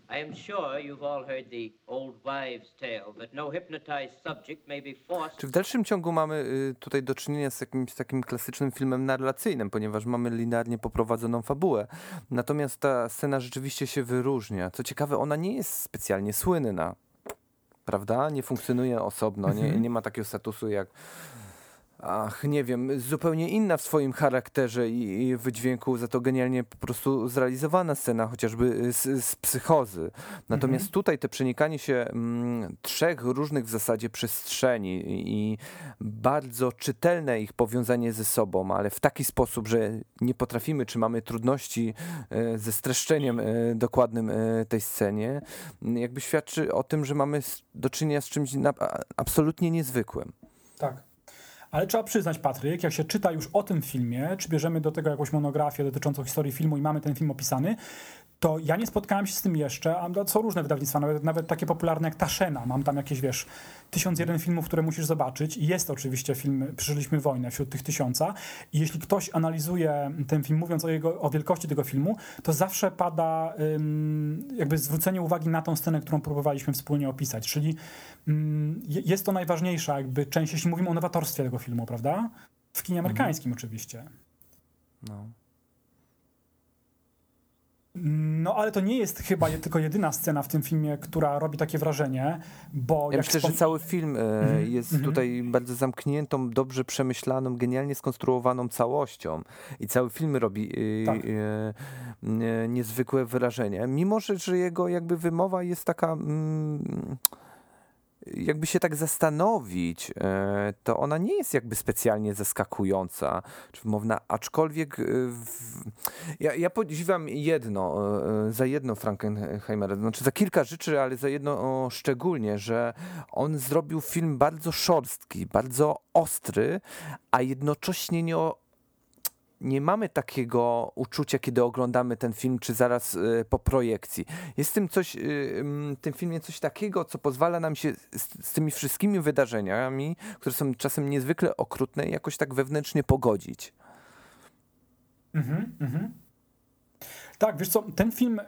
I am sure you've all heard the old wives' tale that no hypnotized subject may be forced. Czy w dalszym ciągu mamy y, tutaj do czynienia z jakimś takim klasycznym filmem narracyjnym, ponieważ mamy linearnie poprowadzoną fabułę. Natomiast ta scena rzeczywiście się wyróżnia. Co ciekawe, ona nie jest specjalnie słynna. Prawda? Nie funkcjonuje osobno, nie, nie ma takiego statusu jak ach, nie wiem, zupełnie inna w swoim charakterze i, i wydźwięku, za to genialnie po prostu zrealizowana scena, chociażby z, z psychozy. Natomiast Mhm. tutaj te przenikanie się mm, trzech różnych w zasadzie przestrzeni i, i bardzo czytelne ich powiązanie ze sobą, ale w taki sposób, że nie potrafimy, czy mamy trudności e, ze streszczeniem e, dokładnym e, tej scenie, m, jakby świadczy o tym, że mamy do czynienia z czymś na, absolutnie niezwykłym. Tak. Ale trzeba przyznać, Patryk, jak się czyta już o tym filmie, czy bierzemy do tego jakąś monografię dotyczącą historii filmu i mamy ten film opisany, to ja nie spotkałem się z tym jeszcze, a no, są różne wydawnictwa, nawet, nawet takie popularne jak Taszena. Mam tam jakieś, wiesz, tysiąc jeden filmów, które musisz zobaczyć i jest oczywiście film Przeżyliśmy wojnę wśród tych tysiąca i jeśli ktoś analizuje ten film, mówiąc o, jego, o wielkości tego filmu, to zawsze pada ym, jakby zwrócenie uwagi na tą scenę, którą próbowaliśmy wspólnie opisać, czyli ym, je- jest to najważniejsza jakby część, jeśli mówimy o nowatorstwie tego filmu, prawda? W kinie amerykańskim oczywiście. No. No, ale to nie jest chyba je- tylko jedyna scena w tym filmie, która robi takie wrażenie, bo Ja jak myślę, że cały film e, Mhm, jest mhm. tutaj bardzo zamkniętą, dobrze przemyślaną, genialnie skonstruowaną całością. I cały film robi e, Tak. e, niezwykłe wrażenie. Mimo, że, że jego jakby wymowa jest taka... Mm, jakby się tak zastanowić, e, to ona nie jest jakby specjalnie zaskakująca czy wymowna, aczkolwiek e, w, ja, ja podziwiam jedno, e, za jedno Frankenheimera, znaczy za kilka rzeczy, ale za jedno szczególnie, że on zrobił film bardzo szorstki, bardzo ostry, a jednocześnie nie, nie mamy takiego uczucia, kiedy oglądamy ten film, czy zaraz e, po projekcji. Jest w tym coś, mm, w tym filmie coś takiego, co pozwala nam się z, z tymi wszystkimi wydarzeniami, które są czasem niezwykle okrutne, jakoś tak wewnętrznie pogodzić. Mhm, mhm. Tak, wiesz co, ten film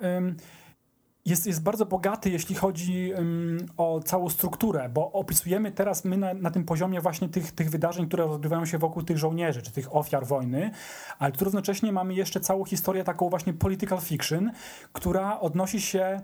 jest, jest bardzo bogaty, jeśli chodzi ym, o całą strukturę, bo opisujemy teraz my na, na tym poziomie właśnie tych, tych wydarzeń, które rozgrywają się wokół tych żołnierzy, czy tych ofiar wojny, ale tu równocześnie mamy jeszcze całą historię taką właśnie political fiction, która odnosi się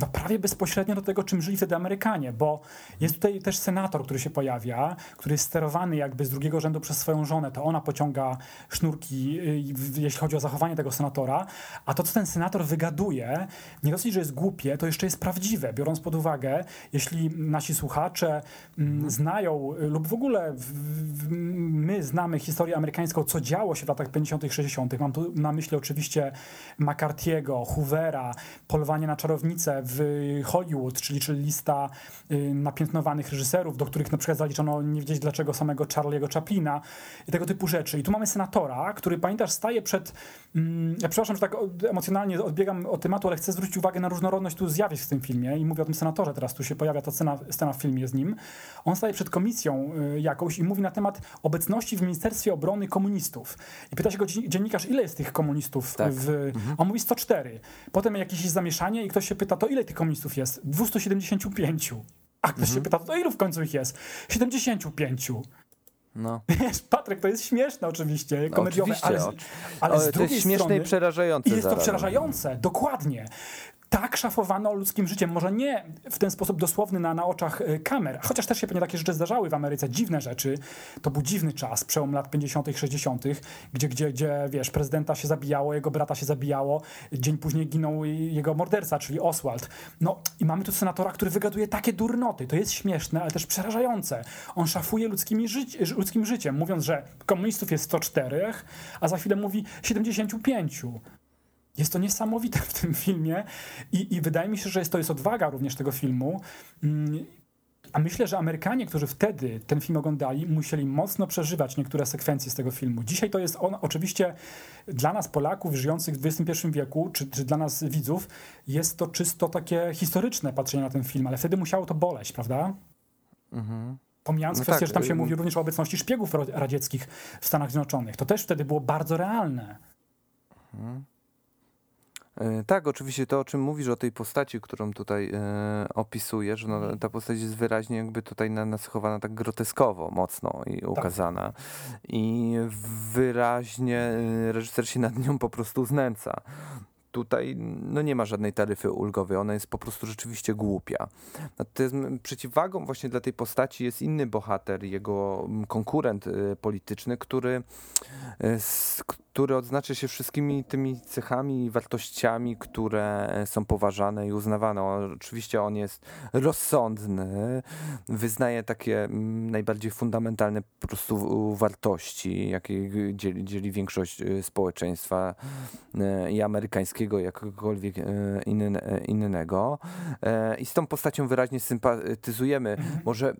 no prawie bezpośrednio do tego, czym żyli wtedy Amerykanie, bo jest tutaj też senator, który się pojawia, który jest sterowany jakby z drugiego rzędu przez swoją żonę, to ona pociąga sznurki, y, jeśli chodzi o zachowanie tego senatora, a to, co ten senator wygaduje, nie dosyć, że jest głupie, to jeszcze jest prawdziwe, biorąc pod uwagę, jeśli nasi słuchacze mm, znają y, lub w ogóle w, w, my znamy historię amerykańską, co działo się w latach 50., 60., mam tu na myśli oczywiście McCarthy'ego, Hoovera, polowanie na czarownicę w Hollywood, czyli, czyli lista y, napiętnowanych reżyserów, do których na przykład zaliczono nie wiedzieć dlaczego samego Charlie'ego Chaplina i tego typu rzeczy. I tu mamy senatora, który pamiętasz staje przed, mm, ja przepraszam, że tak emocjonalnie odbiegam od tematu, ale chcę zwrócić uwagę na różnorodność tu zjawisk w tym filmie i mówię o tym senatorze, teraz tu się pojawia ta scena, scena w filmie z nim. On staje przed komisją y, jakąś i mówi na temat obecności w Ministerstwie Obrony komunistów. I pyta się go dzi- dziennikarz, ile jest tych komunistów Tak. w... A on mówi 104. Potem jakieś zamieszanie i ktoś się pyta, to ile tych komunistów jest? 275. A ktoś się pyta, to ilu w końcu ich jest? 75. No. Wiesz, Patryk, to jest śmieszne oczywiście, komediowe, oczywiście, ale, ale Ale z to drugiej jest śmieszne strony... i przerażające I jest to przerażające, dokładnie. Tak szafowano ludzkim życiem, może nie w ten sposób dosłowny na, na oczach y, kamer, chociaż też się pewnie takie rzeczy zdarzały w Ameryce, dziwne rzeczy. To był dziwny czas, przełom lat 50., 60., gdzie, gdzie, gdzie wiesz, prezydenta się zabijało, jego brata się zabijało, dzień później ginął jego morderca, czyli Oswald. No i mamy tu senatora, który wygaduje takie durnoty. To jest śmieszne, ale też przerażające. On szafuje ludzkimi ludzkim życiem, mówiąc, że komunistów jest 104, a za chwilę mówi 75. Jest to niesamowite w tym filmie i, i wydaje mi się, że jest, to jest odwaga również tego filmu. Mm, A myślę, że Amerykanie, którzy wtedy ten film oglądali, musieli mocno przeżywać niektóre sekwencje z tego filmu. Dzisiaj to jest on oczywiście dla nas, Polaków żyjących w XXI wieku, czy, czy dla nas widzów, jest to czysto takie historyczne patrzenie na ten film, ale wtedy musiało to boleć, prawda? Pomijając No kwestię, tak, że tam się ym. mówi również o obecności szpiegów radzieckich w Stanach Zjednoczonych. To też wtedy było bardzo realne. E, Tak, oczywiście to, o czym mówisz, o tej postaci, którą tutaj e, opisujesz, no, ta postać jest wyraźnie jakby tutaj na- nacechowana tak groteskowo mocno i ukazana. I wyraźnie e, reżyser się nad nią po prostu znęca. Tutaj no nie ma żadnej taryfy ulgowej, ona jest po prostu rzeczywiście głupia. Natomiast przeciwwagą właśnie dla tej postaci jest inny bohater, jego konkurent y, polityczny, który, y, który odznacza się wszystkimi tymi cechami i wartościami, które są poważane i uznawane. Oczywiście on jest rozsądny, wyznaje takie mm, najbardziej fundamentalne po prostu wartości, jakie dzieli, dzieli większość y, społeczeństwa i amerykańskiego, jakiegokolwiek inne, innego. I z tą postacią wyraźnie sympatyzujemy. Mhm. Może,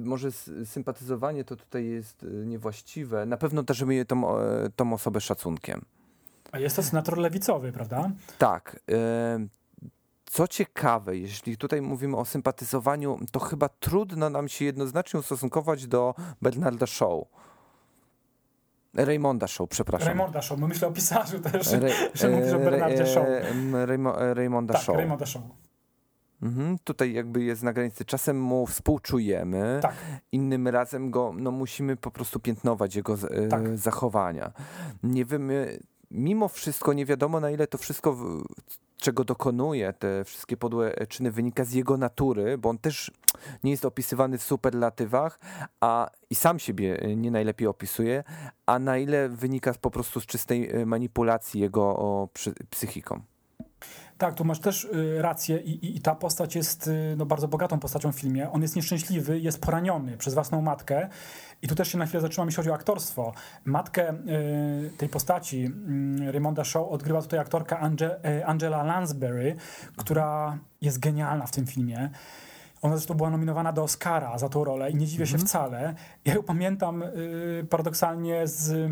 może sympatyzowanie to tutaj jest niewłaściwe. Na pewno darzymy tą, tą osobę szacunkiem. A jest to senator lewicowy, prawda? Tak. Co ciekawe, jeśli tutaj mówimy o sympatyzowaniu, to chyba trudno nam się jednoznacznie ustosunkować do Bernarda Shaw. Raymonda Shaw, przepraszam. Raymonda Shaw, bo myślę o pisarzu też, że mówisz o Bernardzie Shaw. Raymonda tak, Shaw. Raymonda Shaw. Mhm, tutaj jakby jest na granicy. Czasem mu współczujemy, tak. innym razem go no, musimy po prostu piętnować jego e, tak. zachowania. Nie wiemy, mimo wszystko nie wiadomo na ile to wszystko, czego dokonuje, te wszystkie podłe czyny wynika z jego natury, bo on też nie jest opisywany w superlatywach, a i sam siebie nie najlepiej opisuje, a na ile wynika po prostu z czystej e, manipulacji jego psychiką. Tak, tu masz też y, rację I, i, i, ta postać jest y, no, bardzo bogatą postacią w filmie. On jest nieszczęśliwy, jest poraniony przez własną matkę i tu też się na chwilę zatrzymam, jeśli chodzi o aktorstwo. Matkę y, tej postaci, y, Raymonda Shaw, odgrywa tutaj aktorka Ange, y, Angela Lansbury, która jest genialna w tym filmie. Ona zresztą była nominowana do Oscara za tą rolę i nie dziwię się mm -hmm. wcale. Ja ją pamiętam y, paradoksalnie z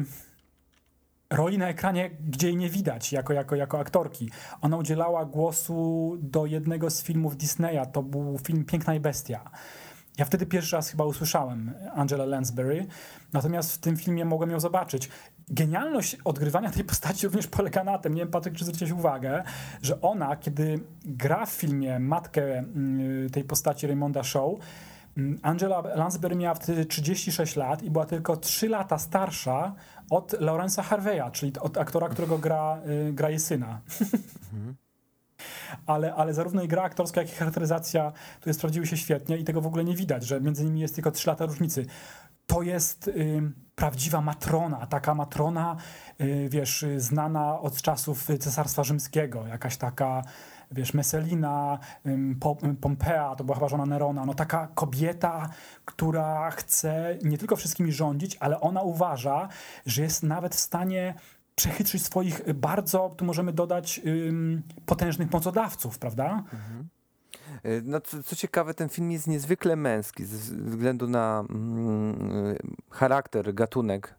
roli na ekranie, gdzie jej nie widać jako, jako, jako aktorki. Ona udzielała głosu do jednego z filmów Disneya, to był film Piękna i Bestia. Ja wtedy pierwszy raz chyba usłyszałem Angela Lansbury, natomiast w tym filmie mogłem ją zobaczyć. Genialność odgrywania tej postaci również polega na tym, nie wiem Patryk, czy zwróciłeś uwagę, że ona, kiedy gra w filmie matkę mm, tej postaci Raymonda Shaw, mm, Angela Lansbury miała wtedy 36 lat i była tylko 3 lata starsza od Laurensa Harveya, czyli od aktora, którego gra, y, gra jej syna. Mhm. ale, ale zarówno i gra aktorska, jak i charakteryzacja tutaj sprawdziły się świetnie i tego w ogóle nie widać, że między nimi jest tylko 3 lata różnicy. To jest y, prawdziwa matrona, taka matrona, y, wiesz, znana od czasów Cesarstwa Rzymskiego, jakaś taka wiesz, Messelina, Pompea, to była chyba żona Nerona, no taka kobieta, która chce nie tylko wszystkimi rządzić, ale ona uważa, że jest nawet w stanie przechytrzyć swoich bardzo, tu możemy dodać, potężnych mocodawców, prawda? Mhm. E, no, co, co, ciekawe, ten film jest niezwykle męski ze względu na mm, charakter, gatunek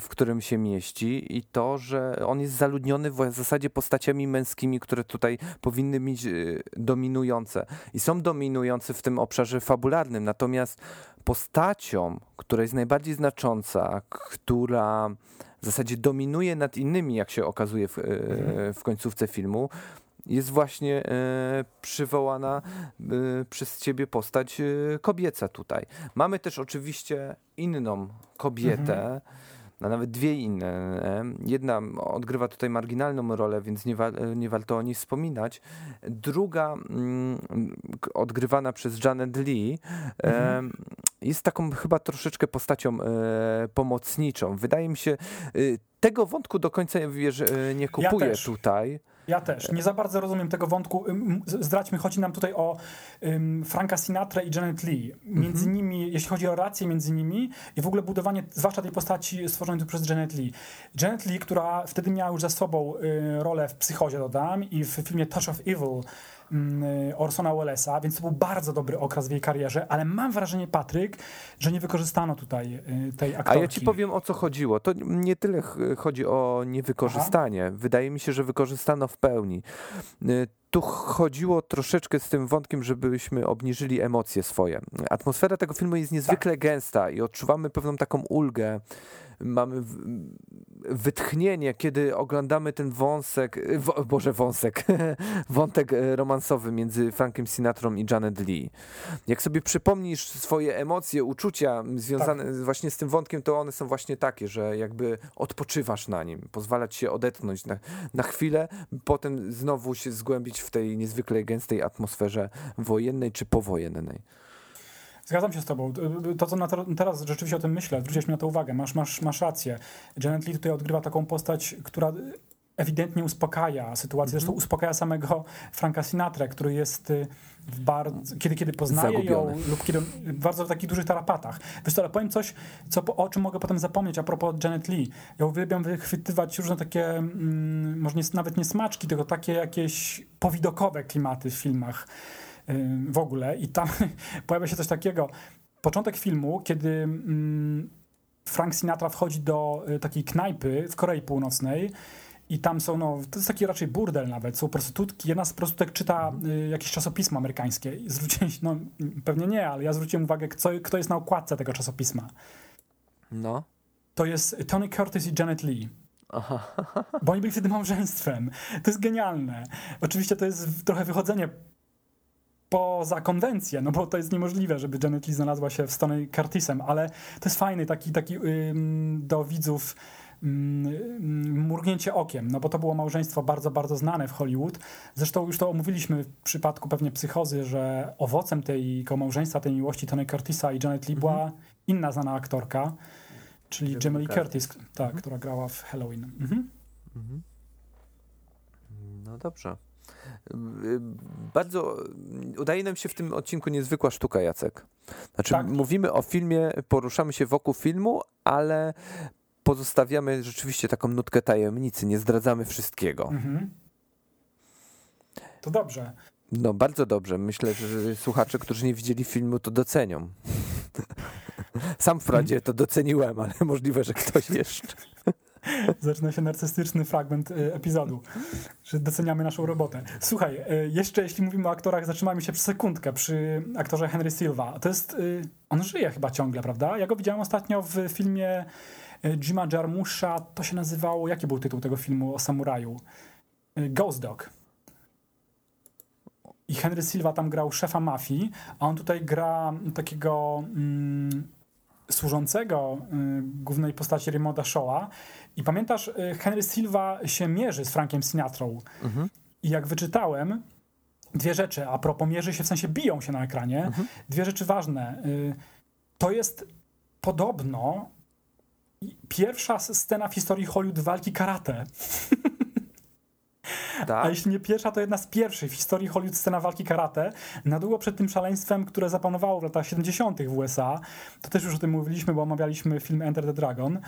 w którym się mieści i to, że on jest zaludniony w zasadzie postaciami męskimi, które tutaj powinny być e, dominujące i są dominujące w tym obszarze fabularnym. Natomiast postacią, która jest najbardziej znacząca, która w zasadzie dominuje nad innymi, jak się okazuje w, e, mhm. w końcówce filmu, jest właśnie e, przywołana e, przez ciebie postać e, kobieca tutaj. Mamy też oczywiście inną kobietę, mhm a nawet dwie inne. Jedna odgrywa tutaj marginalną rolę, więc nie, wa nie warto o niej wspominać. Druga, mm, odgrywana przez Janet Lee, mhm. jest taką chyba troszeczkę postacią e, pomocniczą. Wydaje mi się, tego wątku do końca wiesz, e, nie kupuję ja tutaj. Ja też. Nie za bardzo rozumiem tego wątku. Zdradźmy, chodzi nam tutaj o um, Franka Sinatra i Janet Lee. Między -hmm. nimi, jeśli chodzi o relacje między nimi i w ogóle budowanie, zwłaszcza tej postaci stworzonej tu przez Janet Lee. Janet Lee, która wtedy miała już za sobą y, rolę w Psychozie, dodam, i w filmie Touch of Evil Orsona Wellesa, więc to był bardzo dobry okres w jej karierze, ale mam wrażenie, Patryk, że nie wykorzystano tutaj y, tej aktorki. A ja ci powiem, o co chodziło. To nie tyle chodzi o niewykorzystanie. Aha. Wydaje mi się, że wykorzystano w pełni. Y, tu chodziło troszeczkę z tym wątkiem, żebyśmy obniżyli emocje swoje. Atmosfera tego filmu jest niezwykle tak. gęsta i odczuwamy pewną taką ulgę mamy wytchnienie, kiedy oglądamy ten wąsek, y, wo, Boże wąsek, wątek e, romansowy między Frankiem Sinatrą i Janet Lee. Jak sobie przypomnisz swoje emocje, uczucia związane Tak. właśnie z tym wątkiem, to one są właśnie takie, że jakby odpoczywasz na nim, pozwalać się odetchnąć na, na chwilę, potem znowu się zgłębić w tej niezwykle gęstej atmosferze wojennej czy powojennej. Zgadzam się z tobą. To, co na to, teraz rzeczywiście o tym myślę, zwróciłeś mi na to uwagę, masz, masz, masz rację. Janet Lee tutaj odgrywa taką postać, która ewidentnie uspokaja sytuację, zresztą uspokaja samego Franka Sinatra, który jest y, w bardzo, kiedy, kiedy poznaje Zagubiony. ją lub kiedy w bardzo takich dużych tarapatach. Wiesz co, ale powiem coś, co, o czym mogę potem zapomnieć a propos Janet Lee. Ja uwielbiam wychwytywać różne takie, mm, może nie, nawet nie smaczki, tylko takie jakieś powidokowe klimaty w filmach y, w ogóle i tam pojawia się coś takiego. Początek filmu, kiedy mm, Frank Sinatra wchodzi do y, takiej knajpy w Korei Północnej i tam są, no, to jest taki raczej burdel nawet, są prostytutki, jedna z prostytutek czyta y, jakieś czasopismo amerykańskie. I Zwróciłem się, no pewnie nie, ale ja zwróciłem uwagę, kto, kto jest na okładce tego czasopisma. No. To jest Tony Curtis i Janet Lee. Bo oni byli wtedy małżeństwem. To jest genialne. Oczywiście to jest trochę wychodzenie poza konwencję, no bo to jest niemożliwe, żeby Janet Lee znalazła się w Tony Curtisem, ale to jest fajny taki, taki ym, do widzów mrugnięcie okiem, no bo to było małżeństwo bardzo, bardzo znane w Hollywood. Zresztą już to omówiliśmy w przypadku pewnie psychozy, że owocem tego małżeństwa, tej miłości Tony Curtisa i Janet Lee była inna znana aktorka, czyli Jamie Lee Curtis, tak, która grała w Halloween. Mhm. No dobrze. Y, Bardzo udaje nam się w tym odcinku niezwykła sztuka, Jacek. Znaczy, Tak. mówimy o filmie, poruszamy się wokół filmu, ale pozostawiamy rzeczywiście taką nutkę tajemnicy, nie zdradzamy wszystkiego. Mhm. To dobrze. No, bardzo dobrze. Myślę, że słuchacze, którzy nie widzieli filmu, to docenią. Sam wprawdzie to doceniłem, ale możliwe, że ktoś jeszcze. Zaczyna się narcystyczny fragment y, epizodu, że doceniamy naszą robotę. Słuchaj, y, jeszcze jeśli mówimy o aktorach, zatrzymajmy się przy sekundkę przy aktorze Henry Silva. To jest, y, on żyje chyba ciągle, prawda? Ja go widziałem ostatnio w filmie Jima Jarmusza, to się nazywało, jaki był tytuł tego filmu o samuraju? Ghost Dog. I Henry Silva tam grał szefa mafii, a on tutaj gra takiego mm, służącego y, głównej postaci Raymonda Shaw'a. I pamiętasz, y, Henry Silva się mierzy z Frankiem Sinatrą. I jak wyczytałem, dwie rzeczy, a propos mierzy się, w sensie biją się na ekranie, dwie rzeczy ważne. Y, to jest podobno pierwsza scena w historii Hollywood walki karate. A Tak? jeśli nie pierwsza, to jedna z pierwszych w historii Hollywood scena walki karate. Na długo przed tym szaleństwem, które zapanowało w latach 70. w USA. To też już o tym mówiliśmy, bo omawialiśmy film Enter the Dragon.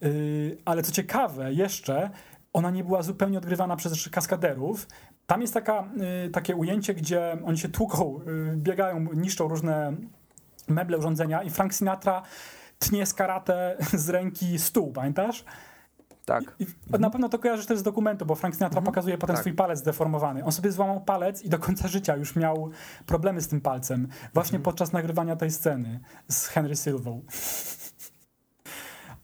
Yy, ale co ciekawe, jeszcze ona nie była zupełnie odgrywana przez kaskaderów. Tam jest taka, yy, takie ujęcie, gdzie oni się tłuką, yy, biegają, niszczą różne meble, urządzenia i Frank Sinatra tnie z karate z ręki stół, pamiętasz? Tak. I na pewno to kojarzysz też z dokumentu, bo Frank Sinatra pokazuje potem Tak. swój palec zdeformowany. On sobie złamał palec i do końca życia już miał problemy z tym palcem. Właśnie podczas nagrywania tej sceny z Henry Silvą.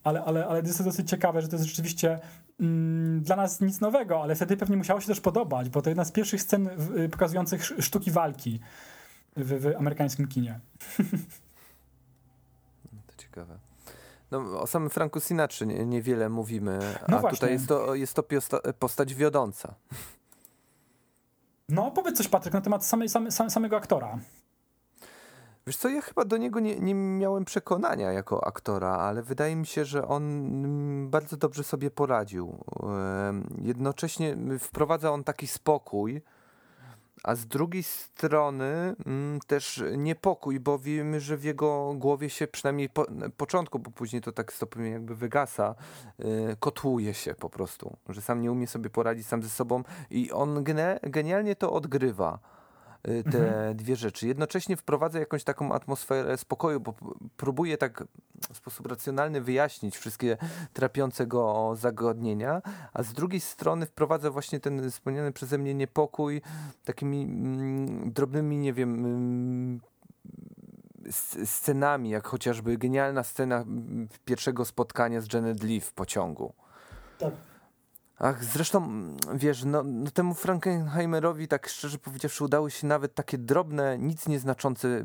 ale, ale, ale jest to dosyć ciekawe, że to jest rzeczywiście mm, dla nas nic nowego, ale wtedy pewnie musiało się też podobać, bo to jedna z pierwszych scen w- y, pokazujących sz- sztuki walki w, w amerykańskim kinie. To ciekawe. No, o samym Franku Sinatrze nie- niewiele mówimy, No a tutaj jest to, jest to postać wiodąca. No powiedz coś Patryk na temat samej, same, sam, samego aktora. Wiesz co, ja chyba do niego nie, nie miałem przekonania jako aktora, ale wydaje mi się, że on bardzo dobrze sobie poradził. Jednocześnie wprowadza on taki spokój, a z drugiej strony mm, też niepokój, bo wiemy, że w jego głowie się przynajmniej po początku, bo później to tak stopniowo jakby wygasa, y, kotłuje się po prostu, że sam nie umie sobie poradzić sam ze sobą i on genialnie to odgrywa y, te dwie rzeczy. Jednocześnie wprowadza jakąś taką atmosferę spokoju, bo próbuje tak w sposób racjonalny wyjaśnić wszystkie trapiące go zagadnienia, a z drugiej strony wprowadza właśnie ten wspomniany przeze mnie niepokój takimi mm, drobnymi, nie wiem, mm, scenami, jak chociażby genialna scena mm, pierwszego spotkania z Janet Lee w pociągu. Ach, zresztą, wiesz, no, no temu Frankenheimerowi, tak szczerze powiedziawszy, udały się nawet takie drobne, nic nieznaczące,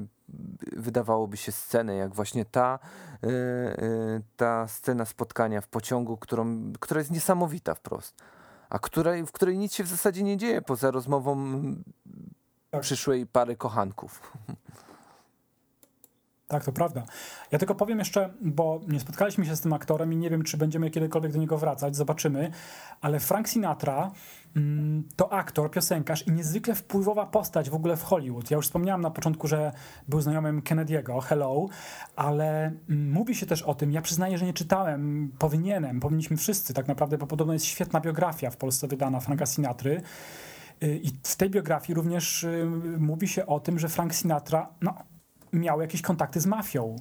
wydawałoby się, sceny, jak właśnie ta, y, y, ta scena spotkania w pociągu, którą, która jest niesamowita wprost, a której, w której nic się w zasadzie nie dzieje, poza rozmową Tak. przyszłej pary kochanków. Tak, to prawda. Ja tylko powiem jeszcze, bo nie spotkaliśmy się z tym aktorem i nie wiem, czy będziemy kiedykolwiek do niego wracać, zobaczymy, ale Frank Sinatra mm, to aktor, piosenkarz i niezwykle wpływowa postać w ogóle w Hollywood. Ja już wspomniałem na początku, że był znajomym Kennedy'ego, Hello, ale mm, mówi się też o tym, ja przyznaję, że nie czytałem, powinienem, powinniśmy wszyscy tak naprawdę, bo podobno jest świetna biografia w Polsce wydana Franka Sinatry. Y, I w tej biografii również y, mówi się o tym, że Frank Sinatra no, miał jakieś kontakty z mafią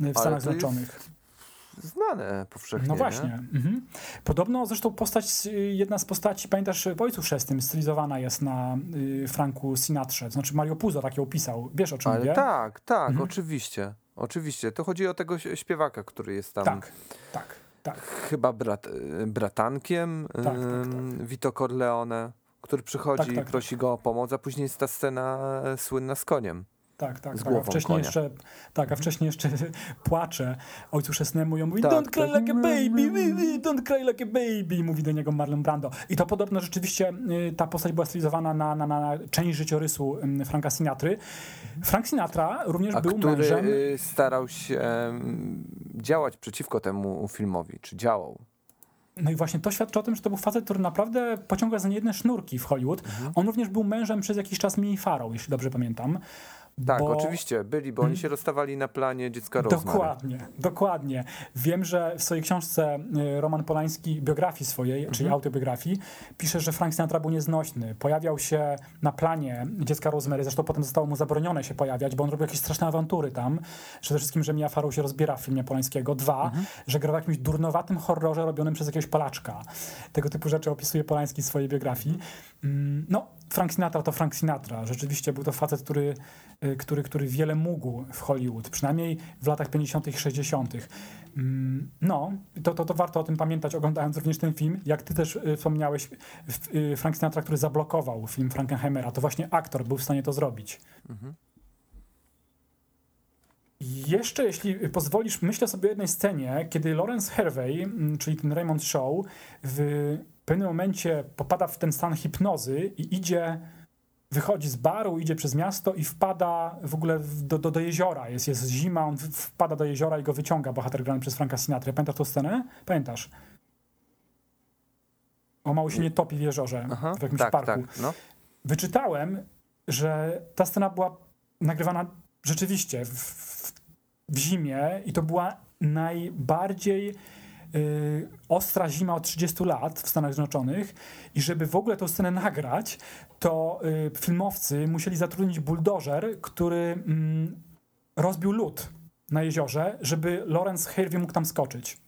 w Stanach to jest Zjednoczonych. Znane powszechnie. No nie? właśnie. Mhm. Podobno zresztą postać, y, jedna z postaci, pamiętasz, w Ojcu Chrzestnym stylizowana jest na y, Franku Sinatrze. Znaczy Mario Puzo tak ją opisał. Wiesz o czym Ale mówię? tak, tak, Mhm. oczywiście. Oczywiście. To chodzi o tego śpiewaka, który jest tam Tak, tak, tak. chyba brat, y, bratankiem Tak, tak, ym, Vito Corleone, który przychodzi Tak, tak, i prosi go o pomoc, a później jest ta scena e, słynna z koniem. Tak, tak, Z tak. A wcześniej konia. jeszcze, tak, a wcześniej jeszcze płacze ojcu chrzestnemu i on mówi Tak, don't cry tak. like a baby, don't cry like a baby, mówi do niego Marlon Brando. I to podobno rzeczywiście y, ta postać była stylizowana na, na, na część życiorysu Franka Sinatry. Frank Sinatra również A był który mężem... y, starał się działać przeciwko temu filmowi, czy działał. No i właśnie to świadczy o tym, że to był facet, który naprawdę pociąga za niejedne sznurki w Hollywood. Mhm. On również był mężem przez jakiś czas Mini Farrow, jeśli dobrze pamiętam. Tak, bo... oczywiście, byli, bo oni się rozstawali na planie dziecka Rosemary. Dokładnie, dokładnie. Wiem, że w swojej książce y, Roman Polański, biografii swojej, czyli autobiografii, pisze, że Frank Sinatra był nieznośny. Pojawiał się na planie dziecka Rosemary, zresztą potem zostało mu zabronione się pojawiać, bo on robił jakieś straszne awantury tam. Przede wszystkim, że Mia Farrow się rozbiera w filmie Polańskiego. Dwa, że gra w jakimś durnowatym horrorze robionym przez jakiegoś Polaczka. Tego typu rzeczy opisuje Polański w swojej biografii. Mm, No, Frank Sinatra to Frank Sinatra. Rzeczywiście był to facet, który, y, który, który wiele mógł w Hollywood, przynajmniej w latach 50. i 60. Mm, No, to, to, to warto o tym pamiętać, oglądając również ten film. Jak ty też y, wspomniałeś, y, Frank Sinatra, który zablokował film Frankenheimera, to właśnie aktor był w stanie to zrobić. Jeszcze, jeśli pozwolisz, myślę sobie o jednej scenie, kiedy Lawrence Hervey, mm, czyli ten Raymond Shaw, w pewnym momencie popada w ten stan hipnozy i idzie, wychodzi z baru, idzie przez miasto i wpada w ogóle do, do, do jeziora. Jest, jest zima, on wpada do jeziora i go wyciąga bohater grany przez Franka Sinatra. Pamiętasz tę scenę? Pamiętasz? O mało się nie topi w jeziorze Aha, w jakimś tak, parku tak, no. wyczytałem, że ta scena była nagrywana rzeczywiście w, w, w zimie i to była najbardziej y, ostra zima od 30 lat w Stanach Zjednoczonych i żeby w ogóle tę scenę nagrać, to y, filmowcy musieli zatrudnić buldożer, który mm, rozbił lód na jeziorze, żeby Lawrence Hervey mógł tam skoczyć.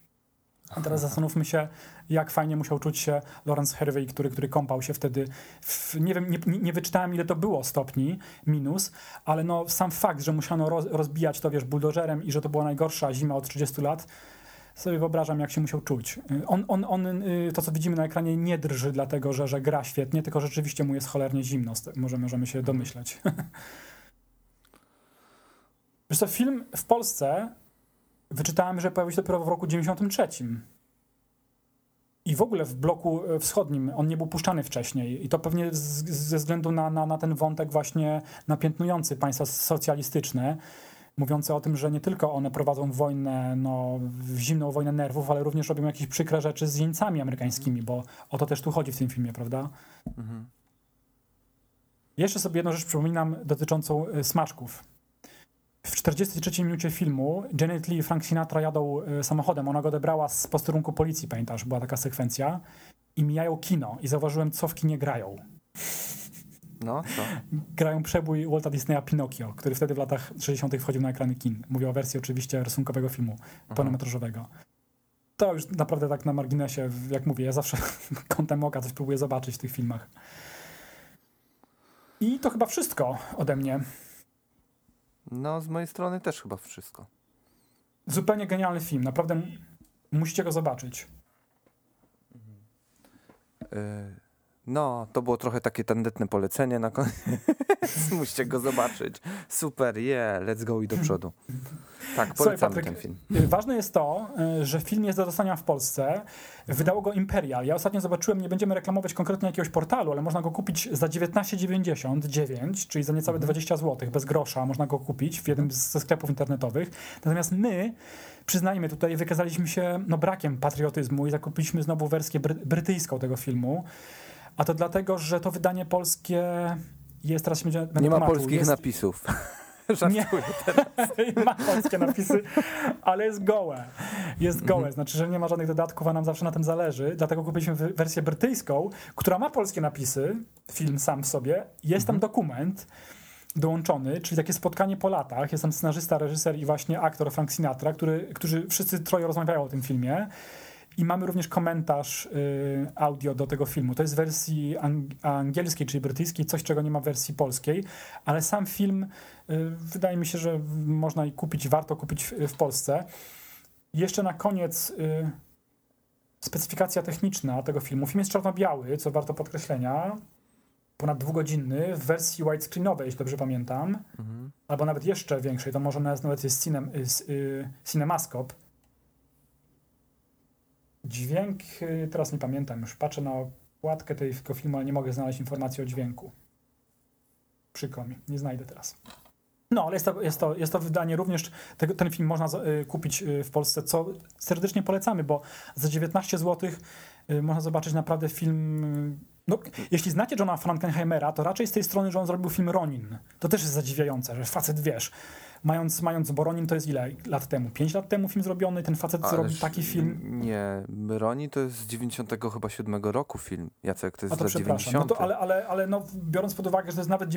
A teraz zastanówmy się, jak fajnie musiał czuć się Lawrence Hervey, który, który kąpał się wtedy. W, nie wiem, nie, nie, nie wyczytałem, ile to było stopni minus, ale no, sam fakt, że musiano roz, rozbijać to, wiesz, buldożerem i że to była najgorsza zima od 30 lat, sobie wyobrażam, jak się musiał czuć. Y, On, on, on y, to, co widzimy na ekranie, nie drży, dlatego że, że gra świetnie, tylko rzeczywiście mu jest cholernie zimno. Może możemy się domyśleć. Wiesz co, film w Polsce wyczytałem, że pojawił się dopiero w roku 93. I w ogóle w bloku e, wschodnim on nie był puszczany wcześniej. I to pewnie z- ze względu na, na, na ten wątek właśnie napiętnujący państwa socjalistyczne, mówiący o tym, że nie tylko one prowadzą wojnę, no, zimną wojnę nerwów, ale również robią jakieś przykre rzeczy z jeńcami amerykańskimi, bo o to też tu chodzi w tym filmie, prawda? Jeszcze sobie jedną rzecz przypominam dotyczącą y, smaczków. W 43 minucie filmu Janet Lee i Frank Sinatra jadą y, samochodem. Ona go odebrała z posterunku policji, pamiętasz? Była taka sekwencja. I mijają kino i zauważyłem, co w kinie grają. No, co? Grają przebój Walta Disneya Pinocchio, który wtedy w latach 60. wchodził na ekrany kin. Mówię o wersji oczywiście rysunkowego filmu, pełnometrażowego. To już naprawdę tak na marginesie, jak mówię, ja zawsze kątem oka coś próbuję zobaczyć w tych filmach. I to chyba wszystko ode mnie. No, z mojej strony też chyba wszystko. Zupełnie genialny film, naprawdę musicie go zobaczyć. Y, No, to było trochę takie tandetne polecenie na koniec. Musicie go zobaczyć. Super, yeah, let's go i do przodu. Tak, Słuchaj, polecamy Patryk, ten film. Ważne jest to, że film jest do dostania w Polsce. Wydało go Imperial. Ja ostatnio zobaczyłem, nie będziemy reklamować konkretnie jakiegoś portalu, ale można go kupić za 19,99, czyli za niecałe 20 zł, bez grosza. Można go kupić w jednym ze sklepów internetowych. Natomiast my, przyznajmy tutaj, wykazaliśmy się no, brakiem patriotyzmu i zakupiliśmy znowu wersję bry brytyjską tego filmu. A to dlatego, że to wydanie polskie jest, teraz się będzie... Nie ma tłumaczył, polskich jest, napisów. Nie. Ma polskie napisy, ale jest gołe. Jest gołe, znaczy, że nie ma żadnych dodatków, a nam zawsze na tym zależy. Dlatego kupiliśmy wersję brytyjską, która ma polskie napisy, film sam w sobie. Jest tam dokument dołączony, czyli takie spotkanie po latach. Jest tam scenarzysta, reżyser i właśnie aktor Frank Sinatra, który, którzy wszyscy troje rozmawiają o tym filmie. I mamy również komentarz y, audio do tego filmu. To jest w wersji ang- angielskiej, czyli brytyjskiej, coś czego nie ma w wersji polskiej, ale sam film y, wydaje mi się, że można i kupić, warto kupić w, w Polsce. Jeszcze na koniec y, specyfikacja techniczna tego filmu. Film jest czarno-biały, co warto podkreślenia. Ponad dwugodzinny, w wersji widescreenowej, jeśli dobrze pamiętam, albo nawet jeszcze większej, to może nawet jest cinem, y, Cinemascope. Dźwięk, y, teraz nie pamiętam, już patrzę na okładkę tego filmu, ale nie mogę znaleźć informacji o dźwięku. Przykro mi, nie znajdę teraz. No, ale jest to, jest to, jest to wydanie również, tego, ten film można y, kupić y, w Polsce, co serdecznie polecamy, bo za 19 zł można zobaczyć naprawdę film... No, jeśli znacie Johna Frankenheimera, to raczej z tej strony, że on zrobił film Ronin. To też jest zadziwiające, że facet, wiesz, mając, mając bo Ronin to jest ile lat temu? 5 lat temu film zrobiony, ten facet zrobił Ależ taki film... Nie, Roni to jest z 90 chyba 7 roku film. Jacek, to A jest to za przepraszam. 90. No to, ale ale, ale no, biorąc pod uwagę, że to jest nawet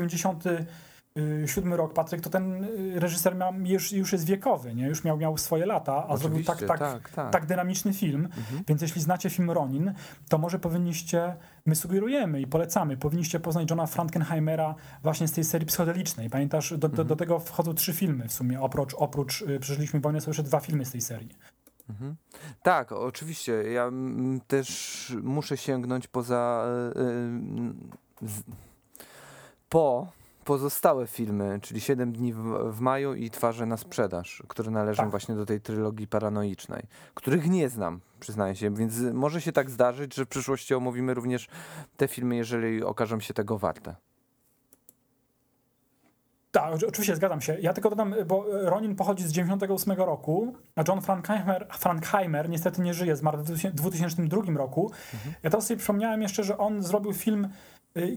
97 rok, Patryk, to ten y, reżyser miał, już, już jest wiekowy, nie? już miał, miał swoje lata, a zrobił tak, Oczywiście, tak, tak, tak. tak dynamiczny film. Więc jeśli znacie film Ronin, to może powinniście, my sugerujemy i polecamy, powinniście poznać Johna Frankenheimera właśnie z tej serii psychodelicznej. Pamiętasz, do, do, do tego wchodzą trzy filmy w sumie, oprócz, oprócz y, Przeżyliśmy wojnę, są jeszcze dwa filmy z tej serii. Tak, oczywiście. Ja też muszę sięgnąć poza. y, y, z, po pozostałe filmy, czyli 7 dni w, w maju i Twarze na sprzedaż, które należą Tak. właśnie do tej trylogii paranoicznej, których nie znam, przyznaję się, więc może się tak zdarzyć, że w przyszłości omówimy również te filmy, jeżeli okażą się tego warte. Tak, oczy- oczywiście zgadzam się. Ja tylko dodam, bo Ronin pochodzi z 98 roku, a John Frankheimer, Frankheimer niestety nie żyje, zmarł w 2002 roku. Ja teraz sobie przypomniałem jeszcze, że on zrobił film,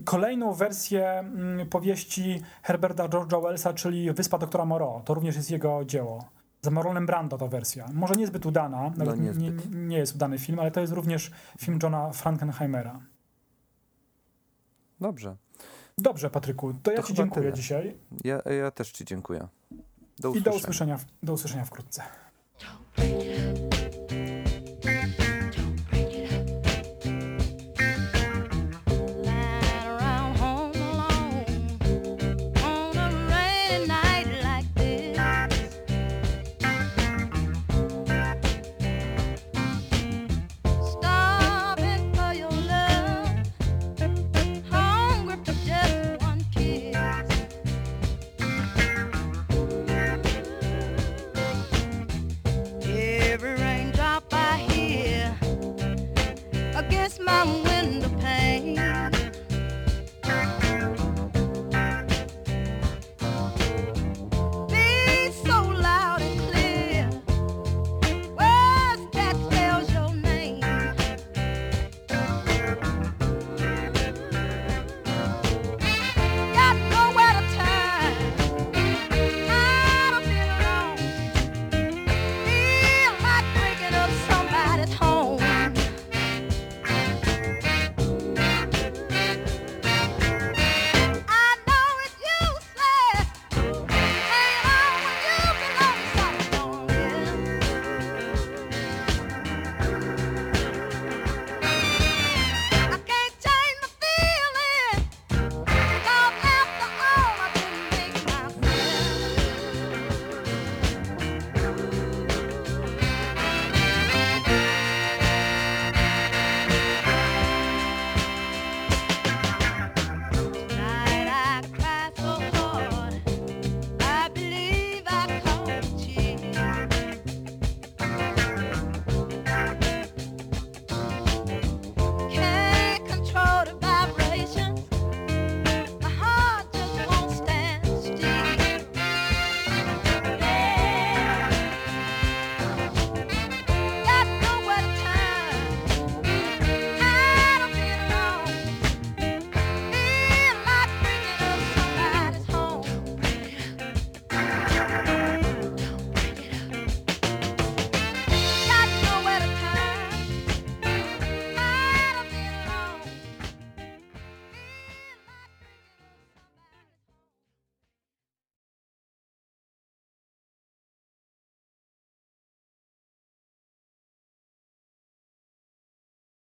kolejną wersję mm, powieści Herberta George'a Wellsa, czyli Wyspa doktora Moreau. To również jest jego dzieło. Za Marlonem Brando ta wersja. Może niezbyt udana, nawet nie, nie, niezbyt. nie jest udany film, ale to jest również film Johna Frankenheimera. Dobrze. Dobrze, Patryku, to ja To Ci chyba dziękuję tyle. dzisiaj Ja, ja też Ci dziękuję. Do i do usłyszenia. usłyszenia, do usłyszenia wkrótce.